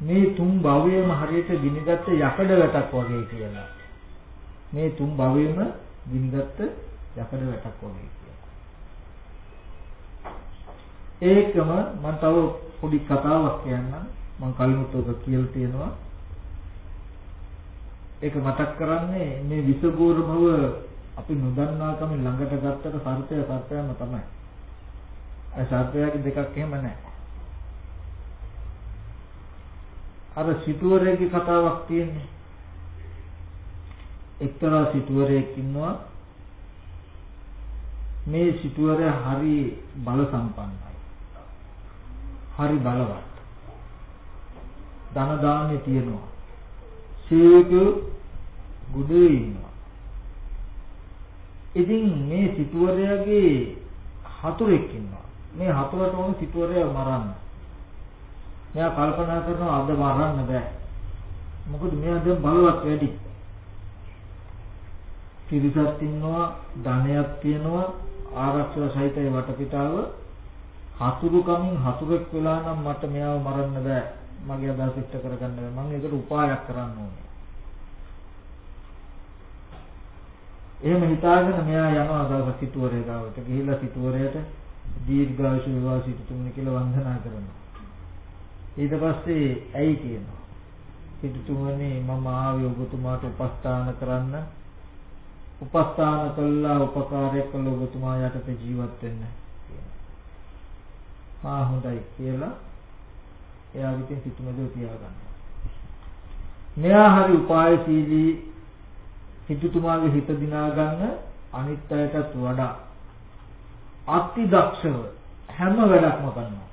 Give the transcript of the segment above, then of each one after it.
මේ තුන් භවයේම හරියට ගිනිගත් යකඩ වැටක් වගේ කියලා. මේ තුන් භවයේම ගිනිගත් යකඩ වැටක් වගේ කියලා. ඒකම මම තව පොඩි කතාවක් කියන්නම්. මම කලිනුත් ඔක කියලා තියෙනවා. ඒක මතක් කරන්නේ මේ විසගෝර භව අපි නොදන්නාකම ළඟට ගත්තට සර්පය සර්පයම තමයි. ඒ සර්පයාගේ දෙකක් එහෙම නැහැ. අර සිටුවරේගේ කතාවක් තියෙන්නේ. එක්තරා සිටුවරයෙක් ඉන්නවා. මේ සිටුවරයා හරි බල සම්පන්නයි. හරි බලවත්. ධන දාන්නේ තියෙනවා. සීක ගුඩේ ඉන්නවා. ඉතින් මේ සිටුවරයාගේ හතුරෙක් ඉන්නවා. මේ හතුරට ඕන සිටුවරයා මරන්න. මෙයා කල්පනා කරනවා අද මරන්න බෑ. මොකද මෙයා දැන් බලවත් වැඩි. කිරිසත් ඉන්නවා, ධනයක් තියෙනවා, ආරක්ෂක සහිතයි වටපිටාව. හතුරු කමින් හතුරෙක් වෙලා නම් මට මෙයාව මරන්න බෑ. මගේ අදහස ඉෂ්ට කරගන්න බෑ. මම ඒකට උපායක් කරන්න ඕනේ. එහෙම හිතාගෙන මෙයා යනවා දවස් සිටුවරේ ගාවට. ගිහිල්ලා සිටුවරයට දීර්ඝායුෂ විවාහ සිටුතුමනි කියලා වන්දනා කරනවා. ඊට පස්සේ ඇයි කියනවා? පිටුතුමනි මම ආවේ ඔබතුමාට උපස්ථාන කරන්න. උපස්ථාන කළා උපකාරයක් කළ ඔබතුමා යටතේ ජීවත් වෙන්න කියනවා ආ හොඳයි කියලා එයා විසින් සිතුමදෝ තියාගන්නවා. මෙයා හරි උපායශීලී පිටුතුමාගේ හිත දිනා ගන්න අනිත් අයටත් වඩා අති දක්ෂව හැම වැඩක්ම කරනවා.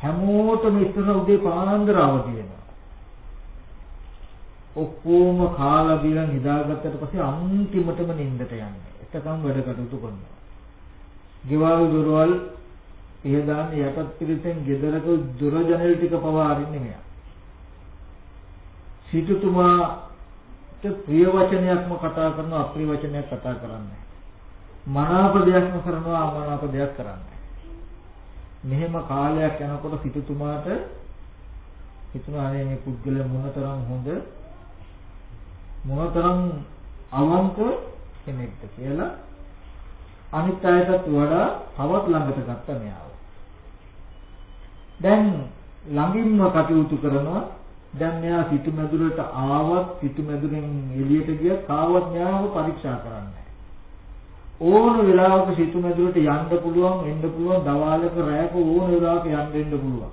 හැමෝටම ඉස්සර උදේ පාන්දර අවදි වෙනවා. ඔක්කොම කාලා බීලා නිදාගත්තට පස්සේ අන්තිමටම නිින්දට යන්නේ. එතකම් වැඩ කටයුතු කරනවා. ගෙවල් දොරවල් එහෙ දාන්න යටත් පිළිසෙන් ගෙදරක දොර ජනෙල් ටික පවා අරින්නේ මෙයා. සිටුතුමාට ප්‍රිය වචනයක්ම කතා කරනවා අප්‍රිය වචනයක් කතා කරන්නේ. මනාප දෙයක්ම කරනවා අමනාප දෙයක් කරන්නේ. මෙහෙම කාලයක් යනකොට සිටුතුමාට හිතුණා අනේ මේ පුද්ගලයා මොනතරම් හොඳ මොනතරම් අවංක කෙනෙක්ද කියලා අනිත් අයටත් වඩා තවත් ළඟට ගත්ත මෙයාව. දැන් ළඟින්ම කටයුතු කරනවා දැන් මෙයා සිටුමැදුරට ආවත් සිටුමැදුරෙන් එළියට ගියත් කාවත් මෙයාව පරීක්ෂා කරන්නේ ඕන වෙලාවක සිතු මැදුරට යන්න පුළුවන් එන්න පුළුවන් දවාලක රැයක ඕන වෙලාවක යන්න එන්න පුළුවන්.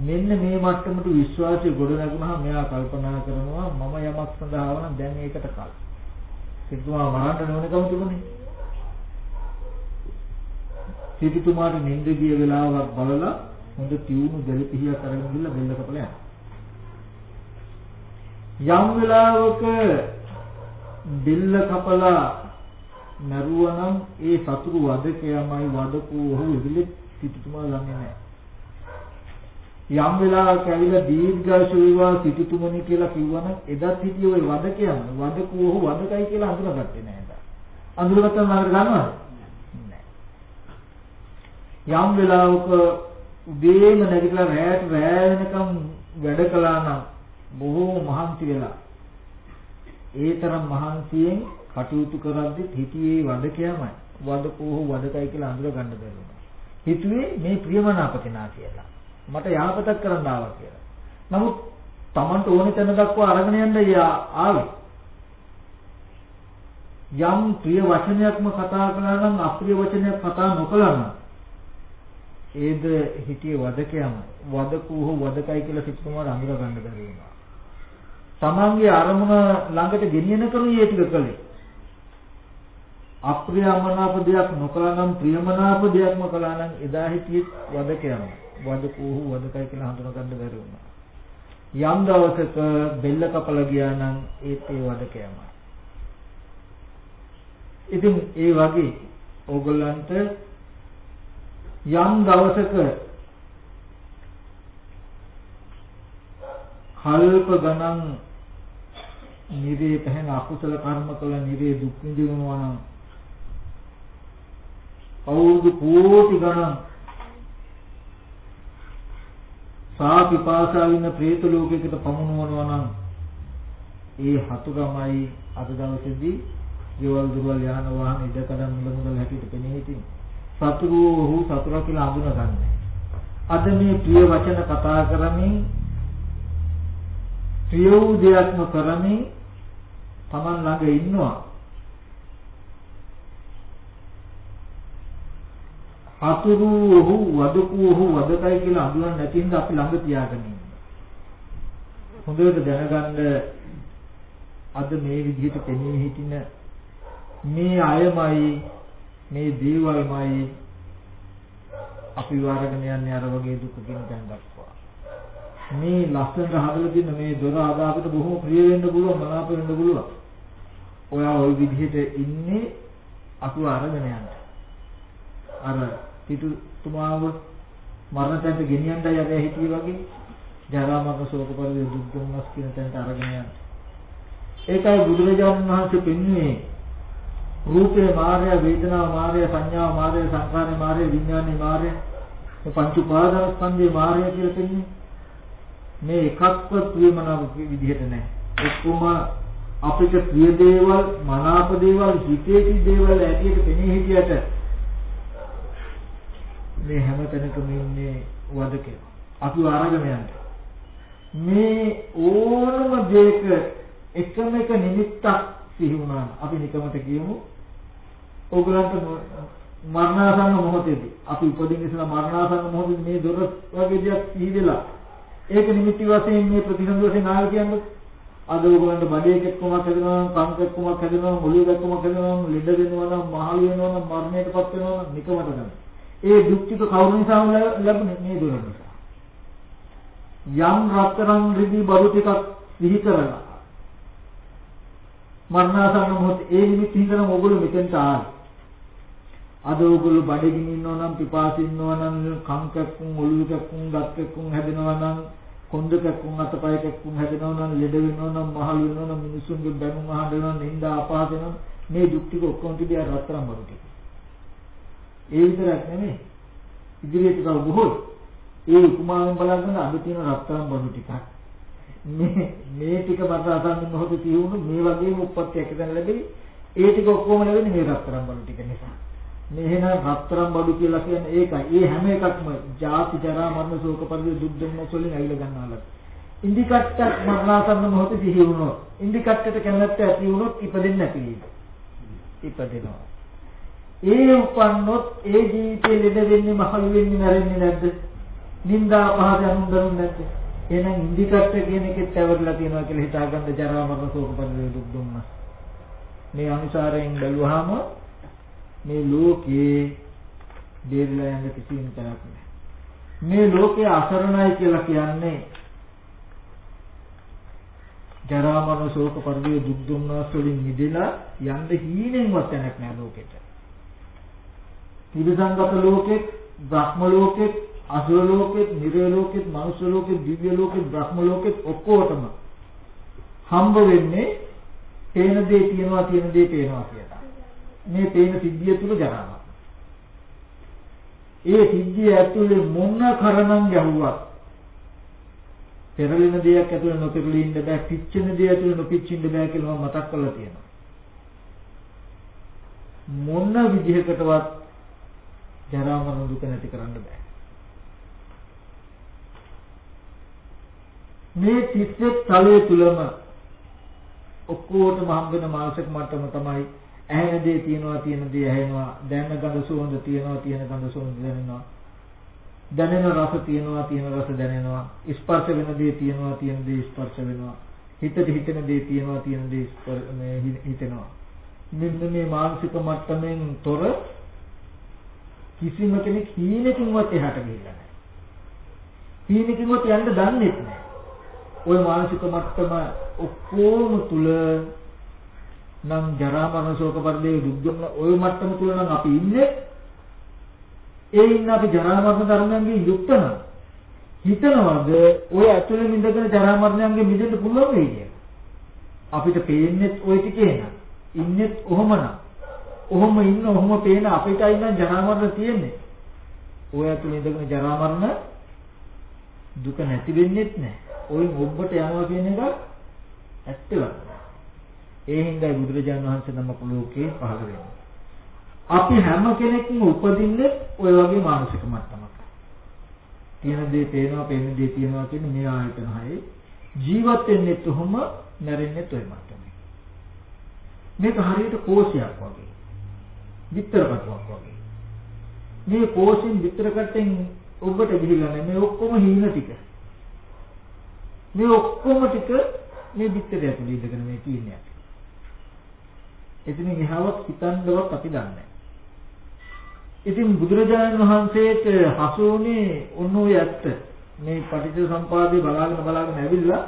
මෙන්න මේ මට්ටමට විශ්වාසය ගොඩ නැගුණාම මෙයා කල්පනා කරනවා මම යමක් සඳහා වනම් දැන් ඒකට කල්. සිතුමා මරන්න ඕනකම තිබුණේ. සිටුතුමාට නිින්ද ගිය වෙලාවක් බලලා හොඳ තියුණු දෙලි පිහියක් අරගෙන ගිහලා බෙල්ල කපලා යම් වෙලාවක බෙල්ල කපලා මරුවනම් ඒ සතුරු වදකයමයි වදකෝ ඔහු ඉදිලි සිටුතුමා ළඟ නැහැ. යම් වෙලාවක ඇවිල්ලා දීර්ඝාෂ වේවා සිටුතුමනි කියලා කිව්වනම් එදත් හිටියේ ওই වදකයම වදකෝ ඔහු වදකයි කියලා අඳුරගත්තේ නැහැ. අඳුරගත්තම ළඟට ගන්නවද? යම් වෙලාවක උදේම නැගිටලා රැයට රැය වෙනකම් වැඩ කළා නම් බොහෝ මහන්සි වෙලා ඒ තරම් මහන්සියෙන් කටයුතු කරද්දි හිතියේ වදකයමයි. වදකෝහ වදකයි කියලා අඳුර ගන්න බැහැ. හිතුවේ මේ ප්‍රියමනාප කෙනා කියලා. මට යහපතක් කරන්න ආවා කියලා. නමුත් Tamanට ඕනේ තැන දක්වා අරගෙන යන්න ආවේ. යම් ප්‍රිය වචනයක්ම කතා කළා නම් අප්‍රිය වචනයක් කතා නොකළා නම් ඒද හිතියේ වදකයම වදකෝහ වදකයි කියලා සිතුමාට අඳුර ගන්න බැරි වුණා. තමන්ගේ අරමුණ ළඟට ගෙනියන කරුණේ ටික කළේ. අප්‍රියමනාප දෙයක් නොකළා නම් ප්‍රියමනාප දෙයක්ම කළා නම් එදා හිටියෙත් වදකයම වදකෝහු වදකයි කියලා හඳුනා ගන්න බැරි වුණා. යම් දවසක බෙල්ල කපලා ගියා නම් ඒත් ඒ වදකයම. ඉතින් ඒ වගේ ඕගොල්ලන්ට යම් දවසක කල්ප ගණන් නිරේ පැහැන අකුසල කර්ම කළ නිරේ දුක් විඳිනවා නම් අවුරුදු කෝටි ගණන්. සා පිපාසා වින പ്രേත ලෝකයකට පමුණුවනවා නම් ඒ හතුගමයි අද දවසේදී ජීවල් දුරවල් යාන වාහන ඉඩකඩම් මුල මුදල් හැටියට පෙනී හිටින් සතුරු ඔහු සතුරා කියලා හඳුනගන්නේ අද මේ ප්‍රිය වචන කතා කරමින් ප්‍රිය වූ දෙයක්ම කරමින් Taman ළඟ ඉන්නවා. හතුරු ඔහු වදකු ඔහු වදකයි කියලා අඳුරන්නේ නැති හින්දා අපි ළඟ තියාගෙන ඉන්නේ. හොඳට දැනගන්න අද මේ විදිහට පෙනී හිටින මේ අයමයි මේ දේවල්මයි අපි වාරගෙන යන්නේ අර වගේ දුක කියන තැන දක්වා. මේ ලස්සනට හදලා දෙන මේ දොර ආදාකට බොහොම ප්‍රිය වෙන්න පුළුවන් මනාප වෙන්න පුළුවන්. ඔයා ওই විදිහට ඉන්නේ අකුව අරගෙන යන්න. අර සිටුතුමාව මරණ තැනට ගෙනියන්නයි අපි හිතුවේ වගේ ජරා මරණ ශෝක පරිදේ දුක් දුම්නස් කියන තැනට අරගෙන යන්න. ඒකයි බුදුරජාණන් වහන්සේ පෙන්වන්නේ රූපේ මාය වේදනා මාය සංඥා මාය සංකාරේ මාය විඥානේ මාය මේ පංච උපාදාන ස්කන්ධේ මාය කියලා කියන්නේ මේ එකක්වත් ප්‍රියමනාප විදිහට නැහැ. ඔක්කොම අපිට ප්‍රිය දේවල් මනාප දේවල් හිතේ තියෙන දේවල් ඇටියට පෙනී හිටියට මේ හැම තැනකම ඉන්නේ වදකේ. අපි අරගෙන යන්න. මේ ඕනම දෙයක එකම එක නිමිත්තක් සිහි වුණා. අපි නිකමට කියමු. ඕගලන්ට මරණාසන්න මොහොතේදී අපි උපදින්න ඉස්සලා මරණාසන්න මොහොතේදී මේ දොර වගේ දෙයක් සිහි වෙලා ඒක නිමිති වශයෙන් මේ ප්‍රතිසන්දි වශයෙන් ආව කියන්නේ අද ඕගලන්ට බඩේ එක්කමක් හැදෙනවා නම් කංක එක්කමක් හැදෙනවා නම් ඔළුව එක්කමක් හැදෙනවා නම් ලෙඩ වෙනවා නම් මහලු වෙනවා නම් මරණයටපත් වෙනවා නම් නිකමට තමයි ඒ දුක් ටික කවුරු නිසාම ලැබුණේ මේ දොර නිසා. යම් රත්තරන් රිදී බඩු ටිකක් සිහි කරලා මරණාසන්න මොහොත ඒ නිමිති හිතන ඔගොල්ලෝ මෙතෙන්ට ආවා. අද ඔගොල්ලෝ බඩගිනි ඉන්නවා නම් පිපාසි ඉන්නවා නම් කම් කැක්කුම් ඔළුව කැක්කුම් දත් කැක්කුම් හැදෙනවා නම් කොන්ද කැක්කුම් අතපය කැක්කුම් හැදෙනවා නම් ලෙඩ වෙනවා නම් මහලු වෙනවා නම් මිනිසුන්ගේ බැනුම් අහන්න වෙනවා නින්දා අපහාස වෙනවා මේ දුක් ටික ඔක්කොම තිබිය රත්තරන් බඩු ටික. ඒ විතරක් නෙමෙයි. ඉදිරියට තව බොහෝ ඒ උපමාවෙන් බලන්න අද තියෙන රත්තරන් බඩු ටිකක්. මේ මේ ටික මට අසන්න මොහොත තියුණු මේ වගේම උප්පත්තියක් දැන ලැබෙයි. ඒ ටික ඔක්කොම ලැබෙන්නේ මේ රත්තරන් බඩු ටික නිසා. මේ එහෙනම් රත්තරන් බඩු කියලා කියන්නේ ඒකයි. ඒ හැම එකක්ම ජාති ජරා මරණ ශෝක පරිදේ දුක් දුම්නස් වලින් ඇවිල්ලා ගන්නවා. ඉන්දි කට්ටක් මරණාසන්න මොහොතේ සිහි වුණොත් ඉන්දි කට්ටට කැමැත්ත ඇති වුණොත් ඉපදෙන්නේ නැති ඉපදෙනවා. ඒ උපන්නොත් ඒ ජීවිතේ ලෙඩ වෙන්නේ මහලු වෙන්නේ නැරෙන්නේ නැද්ද? නිന്ദා පහද අනුන්දරුන් නැද්ද? එහෙනම් ඉන්දිකට්ට කියන එකෙත් ඇවරලා තියෙනවා කියලා හිතාගන්න ජරා මරණ ශෝක පරිදේ දුක් දුන්නස්. මේ අනුසාරයෙන් බැලුවාම මේ ලෝකේ දෙවිලා යන කිසිම තරක් නැහැ. මේ ලෝකේ අසරණයි කියලා කියන්නේ ජරා මරණ ශෝක පරිදේ දුක් දුන්නස් වලින් මිදලා යන්න හීනෙන්වත් තැනක් නැහැ ලෝකෙට. තිරසංගත ලෝකෙත්, බ්‍රහ්ම ලෝකෙත්, අසුර ලෝකෙත්, නිරය ලෝකෙත්, මනුෂ්‍ය ලෝකෙත්, දිව්‍ය ලෝකෙත්, බ්‍රහ්ම ලෝකෙත් ඔක්කොටම හම්බ වෙන්නේ පේන දේ තියනවා තියෙන දේ පේනවා කියලා. මේ පේන සිද්ධිය තුල ජරාවක්. ඒ සිද්ධිය ඇතුලේ මොන කරණම් ගැහුවත් පෙරලෙන දෙයක් ඇතුලේ නොපෙරළී ඉන්න බෑ, පිච්චෙන දෙයක් ඇතුලේ නොපිච්චින්න බෑ කියලා මම මතක් කරලා තියෙනවා. මොන විදිහකටවත් ජරා මරණ දුක නැති කරන්න බෑ. මේ තිස්සෙත් තලයේ තුලම ඔක්කොටම හම්බෙන මානසික මට්ටම තමයි ඇහෙන දේ තියනවා තියෙන දේ ඇහෙනවා දැනෙන ගඳ සුවඳ තියනවා තියෙන ගඳ සුවඳ දැනෙනවා. දැනෙන රස තියනවා තියෙන රස දැනෙනවා. ස්පර්ශ වෙන දේ තියනවා තියෙන දේ ස්පර්ශ වෙනවා. හිතට හිතෙන දේ තියනවා තියෙන දේ හිතෙනවා. මෙන්න මේ මානසික මට්ටමින් තොර කිසිම කෙනෙක් හීනකින්වත් එහාට ගිහිල්ලා නැහැ. හීනකින්වත් යන්න දන්නේ නැහැ. ওই මානසික මට්ටම ඔක්කොම තුල නම් ජරා මරණ ශෝක පරිදේ දුක් දුන්න ওই මට්ටම තුල නම් අපි ඉන්නේ. ඒ ඉන්න අපි ජරා මරණ ධර්මයන්ගෙන් යුක්ත නම් හිතනවාද ඔය ඇතුළේ ඉඳගෙන ජරා මරණයන්ගෙන් මිදෙන්න පුළුවන් වෙයි කියලා. අපිට පේන්නේ ওই ටිකේ නේද? ඉන්නෙත් ඔහොමනම්. ඔහොම ඉන්න ඔහොම පේන අපිටයි නම් ජරා මරණ තියෙන්නේ. ඔය ඇතුළේ ඉඳගෙන ජරා මරණ දුක නැති වෙන්නේත් නැහැ. ඔයින් ඔබට යනවා කියන එක ඇත්තවත්. ඒ හින්දායි බුදුරජාණන් වහන්සේ නමක ලෝකේ පහළ වෙන්නේ. අපි හැම කෙනෙක්ම උපදින්නේ ওই වගේ මානසික මට්ටමක. තියෙන දේ පේනවා, පේන දේ තියෙනවා කියන මේ ආයතන හයේ ජීවත් වෙන්නේ කොහොම නැරෙන්නේ toy මට්ටමේ. මේක හරියට කෝෂයක් වගේ. විතර කටුවක් වගේ. මේ කෝෂෙන් විතර කටෙන් ඔබට ගිහිලා නැහැ. මේ ඔක්කොම හීන ටික. මේ ඔක්කොම ටික මේ විතරය ඇතුළේ ඉඳගෙන මේ තියෙන්නේ. එතන ගහවත් හිතන්නවත් අපි දන්නේ ඉතින් බුදුරජාණන් වහන්සේට හසු වුණේ ඔන්න ඔය ඇත්ත. මේ පටිච්ච සම්පදාය බලාගෙන බලාගෙන ඇවිල්ලා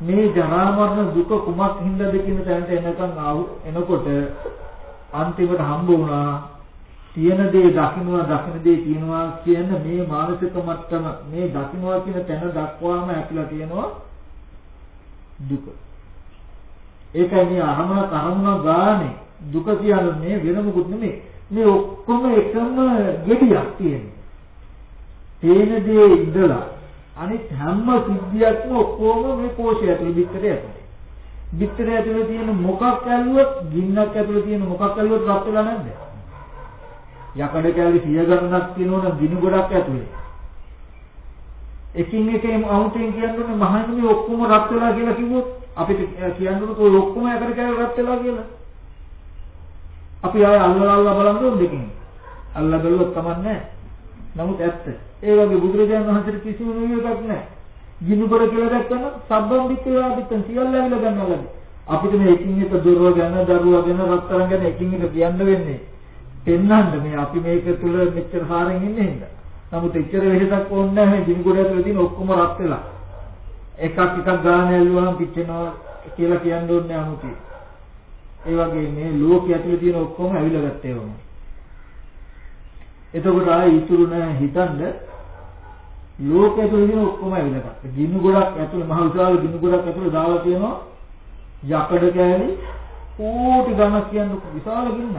මේ ජරා මරණ දුක කුමක් හින්දාද කියන තැනට එනකන් ආව එනකොට අන්තිමට හම්බ වුණා තියෙන දේ දකින්නවා දකින්න දේ තියෙනවා කියන මේ මානසික මට්ටම මේ දකින්නවා කියන තැන දක්වාම ඇතුළත තියෙනවා දුක. ඒකයි මේ අරමුණ අරමුණ ගානේ දුක කියන්නේ වෙන මොකුත් නෙමෙයි. මේ ඔක්කොම එකම ගෙඩියක් තියෙනවා. තේන දේ ඉඳලා අනිත් හැම සිද්ධියක්ම ඔක්කොම මේ කෝෂය ඇතුලේ පිටට ඇතුලේ. පිටට ඇතුලේ තියෙන මොකක් ඇල්ලුවත් ගින්නක් ඇතුලේ තියෙන මොකක් ඇල්ලුවත් රත් වෙලා නැද්ද? යකඩ කැලි 100 ගණනක් තියෙනවනම් ගිනි ගොඩක් ඇතුලේ. එකින් එක අමුතෙන් කියන්නේ මහන්නේ ඔක්කොම රත් වෙලා කියලා කිව්වොත් අපිට කියන්නකො ඔය ඔක්කොම යකඩ කැලි රත් වෙලා කියලා. අපි ආය අල්ලලා අල්ලලා බලන්න දෙකින්. අල්ලලා බැලුවොත් කමන්නේ නමුත් ඇත්ත. ඒ වගේ බුදුරජාණන් වහන්සේට කිසිම නියමයක් නැහැ. ගිනුබර කියලා දැක්කම සබ්බම් විත්තේ ආදිත්තන් සියල්ල ඇවිල්ලා ගන්නවා. අපිට මේ එකින් එක දොරව ගැන දරුවා ගැන රත්තරන් ගැන එකින් එක කියන්න වෙන්නේ. පෙන්වන්න මේ අපි මේක තුල මෙච්චර සාරෙන් ඉන්නේ හින්දා. නමුත් එච්චර වෙහෙසක් ඕනේ නැහැ මේ ගිනිගොඩ ඇතුලේ තියෙන ඔක්කොම රත් වෙලා. එකක් එකක් ගාන ඇල්ලුවාම පිච්චෙනවා කියලා කියන්න ඕනේ 아무ති. ඒ වගේ මේ ලෝකයේ ඇතුලේ තියෙන ඔක්කොම ඇවිල්ලා ගත්තේ වුණා. එතකොට ආයෙ ඉතුරු නැහැ හිතන්න ලෝකයේ ඇතුලේ තියෙන ඔක්කොම ඇවිල්ලා ගත්තා. ගිනි ගොඩක් ඇතුලේ මහ විශාල ගිනි ගොඩක් ඇතුලේ දාලා තියෙනවා යකඩ කෑලි කෝටි ගණක් කියන විශාල ගින්නක්.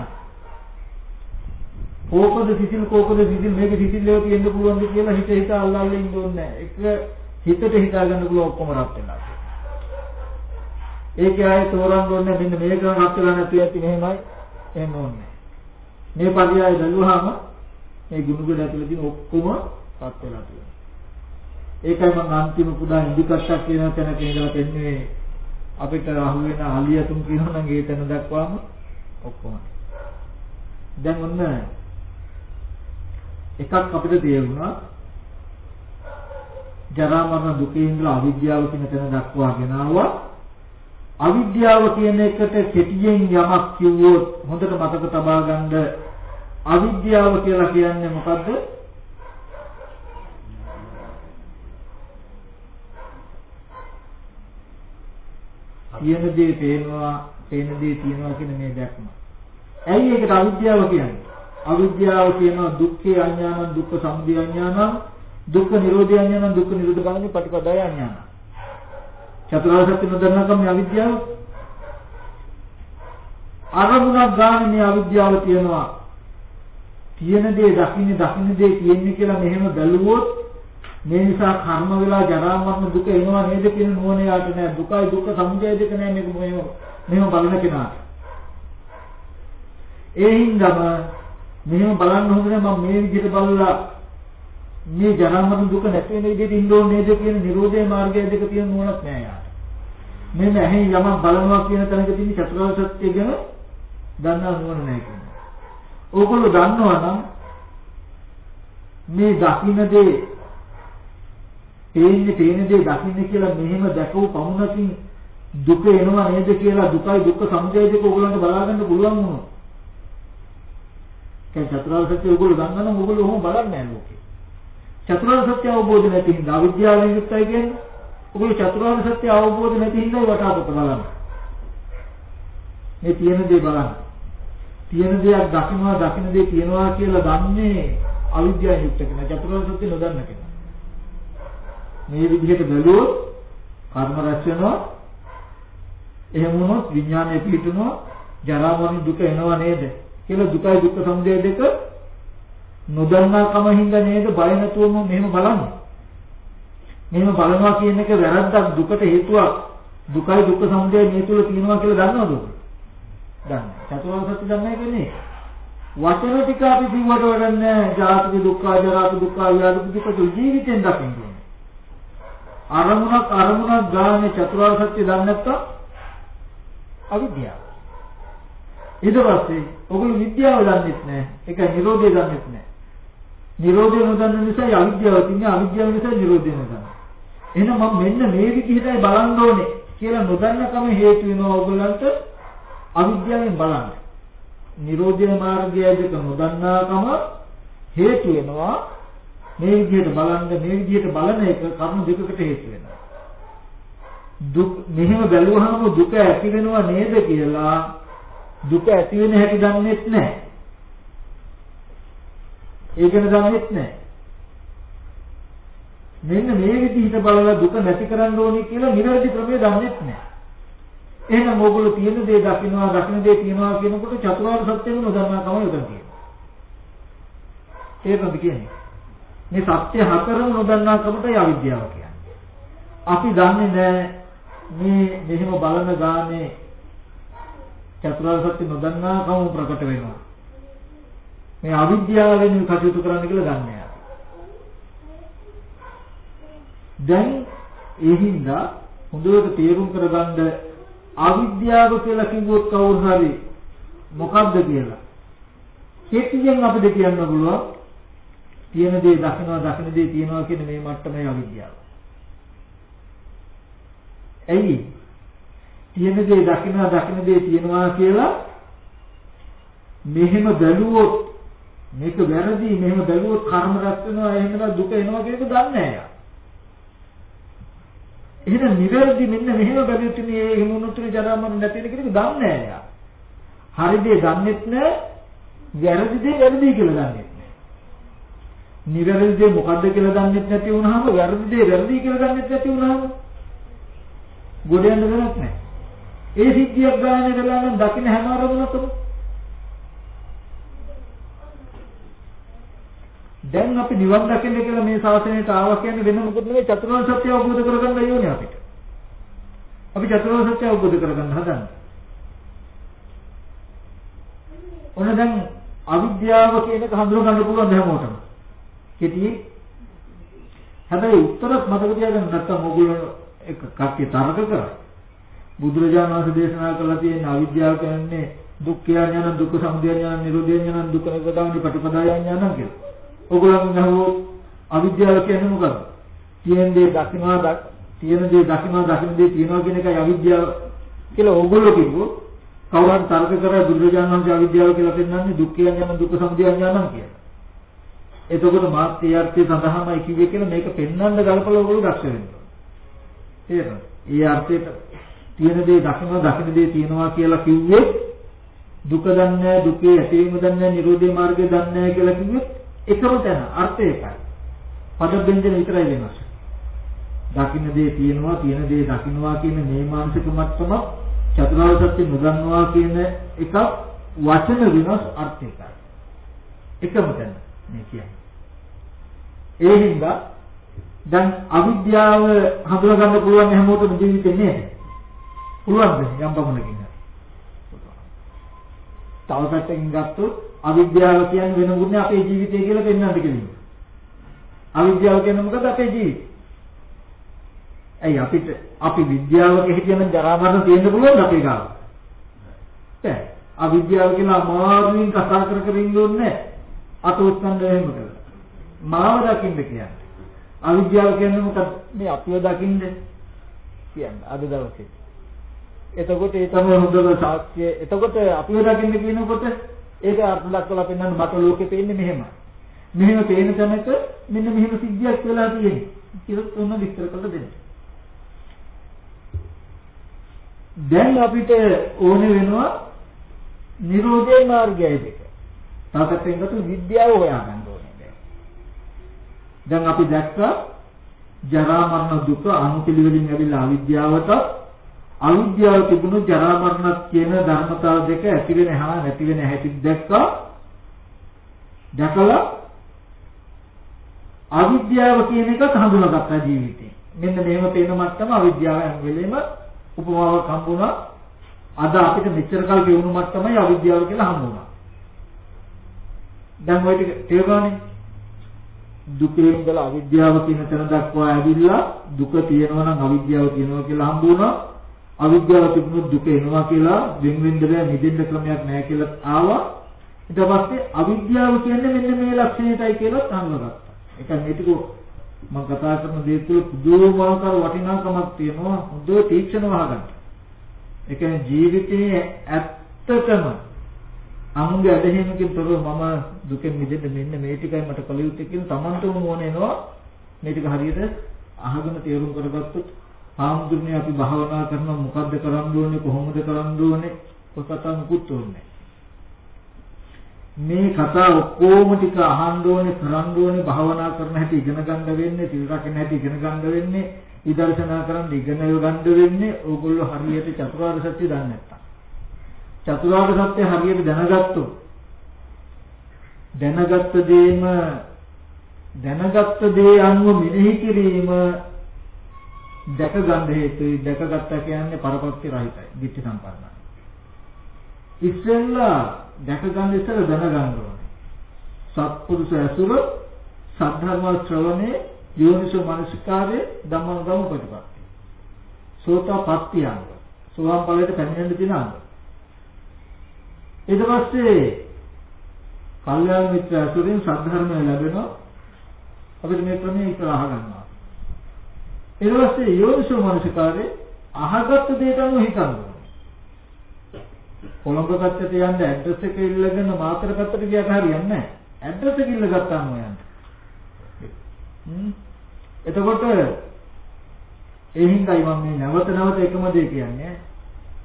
කෝකද සිසිල් කෝකද සිසිල් මේක සිසිල් ඒවා තියෙන්න පුළුවන්ද කියලා හිත හිත අල්ලල්ලා ඉන්න ඕනේ නැහැ. එක හිතට හිතා ගන්න පුළුවන් ඔක්කොම රත් වෙනවා. ඒකේ ආයේ තෝරන්න ඕනේ මෙන්න මේක රත් වෙලා නැති ඇති මෙහෙමයි එහෙම ඕනේ. මේ පරියාය බැලුවාම මේ ගුණගුණ ඇතුළේ තියෙන ඔක්කොම රත් වෙලා තියෙනවා. ඒකයි මම අන්තිම පුදා ඉදිකට්ටක් කියන තැනක ඉඳලා තෙන්නේ අපිට අහු වෙන අලියතුන් කියනවා නම් ඒ තැන දක්වාම ඔක්කොම. දැන් ඔන්න එකක් අපිට තේරුණා. ජරා මරණ දුකේ ඉඳලා අවිද්‍යාව කියන තැන දක්වාගෙන ආවා. අවිද්‍යාව කියන එකට කෙටියෙන් යමක් කිව්වොත් හොඳට මතක තබා ගන්න අවිද්‍යාව කියලා කියන්නේ මොකද්ද? තියෙන දේ පේනවා පේන දේ තියෙනවා කියන මේ දැක්ම. ඇයි ඒකට අවිද්‍යාව කියන්නේ? අවිද්‍යාව කියනවා දුක්ඛේ අඥානං දුක්ඛ සමුදය අඥානං දුක්ඛ නිරෝධය අඥානං දුක්ඛ නිරෝධ ගාමී පටිපදාය අඥානං චතුරාර්ය සත්‍ය නොදන්නකම මේ අවිද්‍යාව අරමුණක් ගන්න මේ අවිද්‍යාව තියෙනවා තියෙන දේ දකින්නේ දකින්න දේ තියෙන්නේ කියලා මෙහෙම බැලුවොත් මේ නිසා කර්ම වෙලා ජරා මරණ දුක එනවා නේද කියන නුවණ යාට නෑ දුකයි දුක්ඛ සමුදය දෙක නෑ මේක මෙහෙම මෙහෙම බලන කෙනාට ඒ හින්දාම මෙහෙම බලන්න හොඳ නැහැ මම මේ විදිහට බලලා මේ ජරා මරණ දුක නැති වෙන විදිහට ඉන්න ඕනේ නේද කියන නිරෝධයේ මාර්ගය දෙක තියෙන නුවණක් නෑ යාට. මෙන්න ඇහි යමක් බලනවා කියන තැනක තියෙන චතුරාර්ය සත්‍ය ගැන දන්නා නුවණ නැහැ කියන්නේ. ඕගොල්ලෝ දන්නවා නම් මේ දකින්න දේ තේින්නේ තේින දේ දකින්න කියලා මෙහෙම දැකපු පමුණකින් දුක එනවා නේද කියලා දුකයි දුක්ඛ සමුදය දෙක ඕගොල්ලන්ට බලා ගන්න පුළුවන් වුණා. දැන් චතුරාර්ය සත්‍ය ඔයගොල්ලෝ දන්නා නම් ඔයගොල්ලෝ ඔහොම බලන්නේ නැහැ ලෝකේ. චතුරාර්ය සත්‍ය අවබෝධ නැති හින්දා අවිද්‍යාවෙන් යුක්තයි කියන්නේ. ඔයගොල්ලෝ චතුරාර්ය සත්‍ය අවබෝධ නැති හින්දා වටාපත බලන්න. මේ තියෙන දේ බලන්න. තියෙන දෙයක් දකින්නවා දකින්න දේ තියෙනවා කියලා දන්නේ අවිද්‍යාවෙන් යුක්ත කෙනා. චතුරාර්ය සත්‍ය නොදන්න කෙනා. මේ විදිහට බැලුවොත් කර්ම රැස් වෙනවා. එහෙම වුණොත් විඥානය පිහිටුනවා. ජරා මරණ දුක එනවා නේද? කියලා දුකයි දුක්ඛ සමුදය දෙක නොදන්නා කම හින්දා නේද බය නැතුවම මෙහෙම බලන්නේ. මෙහෙම බලනවා කියන එක වැරද්දක් දුකට හේතුවක් දුකයි දුක්ඛ සමුදය මේ තුල තියෙනවා කියලා දන්නවද? දන්නේ. චතුරාර්ය සත්‍ය දන්නේ කියන්නේ වචන ටික අපි කිව්වට වඩන්නේ ජාතික දුක්ඛ, ජරා දුක්ඛ, ව්‍යාධි දුක්ඛ ජීවිතෙන් දකින්න ඕනේ. අරමුණක් අරමුණක් ගානේ චතුරාර්ය සත්‍ය දන්නේ නැත්තම් අවිද්‍යාව. ඊට පස්සේ ඔගොල්ලෝ විද්‍යාව දන්නෙත් නැහැ. ඒක නිරෝධය දන්නෙත් නැහැ. නිරෝධය නොදන්න නිසා අවිද්‍යාව තින්නේ අවිද්‍යාව නිසා නිරෝධය නොදන්න. එහෙනම් මම මෙන්න මේ විදිහටයි බලන්න ඕනේ කියලා නොදන්නකම හේතු වෙනවා ඔයගලන්ට අවිද්‍යාවෙන් බලන්න. නිරෝධය මාර්ගය දෙක නොදන්නාකම හේතු වෙනවා මේ විදිහට බලන්න මේ විදිහට බලන එක කර්ම දෙකකට හේතු වෙනවා. දුක් මෙහෙම බැලුවහම දුක ඇති වෙනව නේද කියලා දුක ඇති වෙන හැටි දන්නේත් නැහැ. ඒක දන්නේත් නැහැ. මෙන්න මේ විදිහට බලලා දුක නැති කරන්න ඕනේ කියලා නිවැරදි ක්‍රමය දන්නේත් නැහැ. එහෙනම් ඕගොල්ලෝ තියෙන දේ දකින්නවා දකින්න දේ තියනවා කියනකොට චතුරාර්ය සත්‍යම නොදන්නා කම යොදන් කියනවා. ඒකද කියන්නේ. මේ සත්‍ය හතරම නොදන්නා කමටයි අවිද්‍යාව කියන්නේ. අපි දන්නේ නැහැ මේ මෙහෙම බලන ගානේ චතුරාර්ය සත්‍ය නොදන්නා කම ප්‍රකට වෙනවා. මේ අවිද්‍යාවෙන් කටයුතු කරන්න කියලා දන්නේ දැන් ඒ හින්දා හොඳට තේරුම් කරගන්න අවිද්‍යාව කියලා කිව්වොත් කවුරු හරි මොකද්ද කියලා කෙටියෙන් අපිට කියන්න පුළුවන් තියෙන දේ දකිනවා දකින දේ තියනවා කියන මේ මට්ටමේ අවිද්‍යාව. ඇයි? තියෙන දේ දකිනවා දකින දේ තියනවා කියලා මෙහෙම බැලුවොත් මේක වැරදි මෙහෙම බැලුවොත් කර්ම රැස් වෙනවා එහෙම දුක එනවා කියන එක දන්නේ නැහැ. එහෙනම් නිවැරදි මෙන්න මෙහෙම බැලුවොත් මේ හිමුනුතුරු ජරා මරණ නැති වෙන කෙනෙක් දන්නේ නැහැ යා. හරි දේ දන්නෙත් නැහැ, වැරදි දේ වැරදි කියලා දන්නෙත් නැහැ. නිවැරදි දේ මොකද්ද කියලා දන්නෙත් නැති වුනහම වැරදි දේ වැරදි කියලා දන්නෙත් නැති වුනහම ගොඩ යන්න දෙයක් නැහැ. ඒ සිද්ධියක් ගානේ කරලා නම් දකින්න හැම අරමුණකම දැන් අපි නිවන් දකින්න කියලා මේ ශාසනයට ආවා කියන්නේ වෙන මොකද නෙවෙයි චතුරාර්ය සත්‍ය අවබෝධ කරගන්න ඕනේ අපිට. අපි චතුරාර්ය සත්‍ය අවබෝධ කරගන්න හදන්නේ. ඔන්න දැන් අවිද්‍යාව කියන එක හඳුනා ගන්න පුළුවන් හැමෝටම. කෙටි හැබැයි උත්තරත් මතක තියාගන්න නැත්තම් ඕගොල්ලෝ එක කක්කේ තරක කරා. බුදුරජාණන් වහන්සේ දේශනා කළා තියෙන අවිද්‍යාව කියන්නේ දුක්ඛය ඥාන දුක්ඛ සමුදය ඥාන නිරෝධය ඥාන දුක්ඛ නිරෝධානි පටිපදාය ඥාන කියලා. ඔයගොල්ලන් අහුවොත් අවිද්‍යාව කියන්නේ මොකක්ද? තියෙන දේ දකින්නවා දක් තියෙන දේ දකින්නවා දකින්න දේ තියනවා කියන එකයි අවිද්‍යාව කියලා ඕගොල්ලෝ කිව්වොත් කවුරුන් තර්ක කරලා දුර්ජානන් වහන්සේ අවිද්‍යාව කියලා පෙන්නන්නේ දුක්ඛ ඥාන දුක්ඛ සමුදය ඥානම් කියලා. එතකොට මාත් ඒ අර්ථය සඳහාමයි කිව්වේ කියලා මේක පෙන්වන්න ගලපලා ඔයගොල්ලෝ දක්ෂ වෙන්න. තේරෙනවද? ඒ අර්ථයට තියෙන දේ දකින්නවා දකින්න දේ තියනවා කියලා කිව්වේ දුක දන්නේ දුකේ ඇතිවීම දන්නේ නිරෝධේ මාර්ගය දන්නේ කියලා කිව්වේ එකම තැන අර්ථය එකයි. පද බෙන්ජන විතරයි වෙනස්. දකින්න දේ තියෙනවා, තියෙන දේ දකින්නවා කියන මේ මානසික මට්ටම චතුරාර්ය සත්‍ය නොදන්නවා කියන එක වචන වෙනස් අර්ථ එකයි. එකම තැන මේ කියන්නේ. ඒ හින්දා දැන් අවිද්‍යාව හඳුනා ගන්න පුළුවන් හැමෝටම ජීවිතේ නේද? පුළුවන්ද යම් පමණකින්? තව පැත්තකින් ගත්තොත් අවිද්‍යාව කියන්නේ වෙන මොකද අපේ ජීවිතය කියලා පෙන්වන්නට කියන්නේ. අවිද්‍යාව කියන්නේ මොකද අපේ ජීවිතය? ඇයි අපිට අපි විද්‍යාවක හිටියනම් ජරා මරණ තියෙන්න පුළුවන්ද අපේ ගාව? බෑ. අවිද්‍යාව කියලා අමාරුවෙන් කතා කර කර ඉන්න ඕනේ අත උස්සන්න එහෙම කරලා. මාව දකින්න කියන්නේ. අවිද්‍යාව කියන්නේ මොකද? මේ අපිව දකින්න කියන්නේ අද දවසේ. එතකොට ඒ තමයි හොඳම සාක්ෂිය. එතකොට අපිව දකින්න කියනකොට ඒක අර්ථ දක්වලා පෙන්වන්න මට ලෝකෙ පේන්නේ මෙහෙමයි. මෙහෙම පේන තැනක මෙන්න මෙහෙම සිද්ධියක් වෙලා තියෙන්නේ. කියලා ඔන්න විස්තර කරලා දෙන්න. දැන් අපිට ඕනේ වෙනවා නිරෝධේ මාර්ගය දෙක. තාකටෙන් ගතු විද්‍යාව හොයාගන්න. දැන් අපි දැක්කා ජරා මරණ දුක අනුපිළිවෙලින් ඇවිල්ලා අවිද්‍යාවට අවිද්‍යාව තිබුණු ජරා මරණ කියන ධර්මතාව දෙක ඇති වෙන හා නැති වෙන හැටි දැක්කා දැකලා අවිද්‍යාව කියන එකත් හඳුනාගත්තා ජීවිතේ මෙන්න මෙහෙම පේන මට්ටම අවිද්‍යාව හැම වෙලෙම උපමාවක් හම්බුණා. අද අපිට මෙච්චර කල් කියවුණු මට්ටමයි අවිද්‍යාව කියලා හම්බුණා. දැන් ඔය ටික තේරුණානේ. දුකේ ඉඳලා අවිද්‍යාව කියන තැන දක්වා ඇවිල්ලා දුක තියෙනවා නම් අවිද්‍යාව තියෙනවා කියලා හම්බුණා. අවිද්‍යාව තිබුණොත් දුක එනවා කියලා වෙන වෙන්න බෑ නිදෙන්න ක්‍රමයක් නැහැ කියලා ආවා. ඊට පස්සේ අවිද්‍යාව කියන්නේ මෙන්න මේ ලක්ෂණයටයි කියලා හඳුනගත්තා. ඒක මේ ටික මම කතා කරන දේ තුළ පුදුමාකාර වටිනාකමක් තියෙනවා හොඳ තීක්ෂණව අහගන්න. ඒ කියන්නේ ජීවිතයේ ඇත්තටම අමුගේ ඇදහිමකින් තොරව මම දුකෙන් මිදෙන්න මෙන්න මේ ටිකයි මට කළ යුත්තේ කියලා Tamanටම ඕනෙනවා මේ ටික හරියට අහගෙන තේරුම් කරගත්තොත් ආමුදුනේ අපි භාවනා කරනවා මොකද්ද කරන්න ඕනේ කොහොමද කරන්න ඕනේ ඔය කතා මුකුත් ඕනේ මේ කතා ඔක්කොම ටික අහන්න ඕනේ කරන්න ඕනේ භාවනා කරන හැටි ඉගෙන ගන්න වෙන්නේ සිල් රකින්න හැටි ඉගෙන ගන්න වෙන්නේ විදර්ශනා කරන්න ඉගෙන ගන්න වෙන්නේ ඕගොල්ලෝ හරියට චතුරාර්ය සත්‍ය දන්නේ නැත්තම්. චතුරාර්ය සත්‍ය හරියට දැනගත්තොත් දැනගත්ත දේම දැනගත්ත දේ අනුව මෙනෙහි කිරීම දැක ගන්න හේතුයි දැකගත්තා කියන්නේ පරපක්ති රහිතයි ditthi සම්පන්නයි ඉස්සෙල්ලා දැක ගන්න ඉස්සෙල්ලා දැනගන්න ඕනේ. සත්පුරුෂ ඇසුර සද්ධර්ම ශ්‍රවණේ යෝනිසෝ මනසිකාරයේ ධම්මංගම ප්‍රතිපatti. සෝතාපට්ඨියංග. සෝවාන් ඵලයට පැමිණෙන්න තියෙන අංග. ඊට පස්සේ කල්යාණ මිත්‍ර ඇසුරින් සද්ධර්මය ලැබෙනවා. අපිට මේ ක්‍රමයේ ඉස්සරහ ගන්නවා. ඊට පස්සේ යෝනිසෝ මනසිකාරයේ අහගත්ත දේට අනුව හිතනවා. කොළඹ පැත්තට යන්න ඇඩ්‍රස් එක ඉල්ලගෙන මාතර පැත්තට ගියාට හරියන්නේ නැහැ. ඇඩ්‍රස් එක ඉල්ල ගත්තාම යන්න. එතකොට ඒ හින්දායි මම මේ නැවත නැවත එකම දේ කියන්නේ.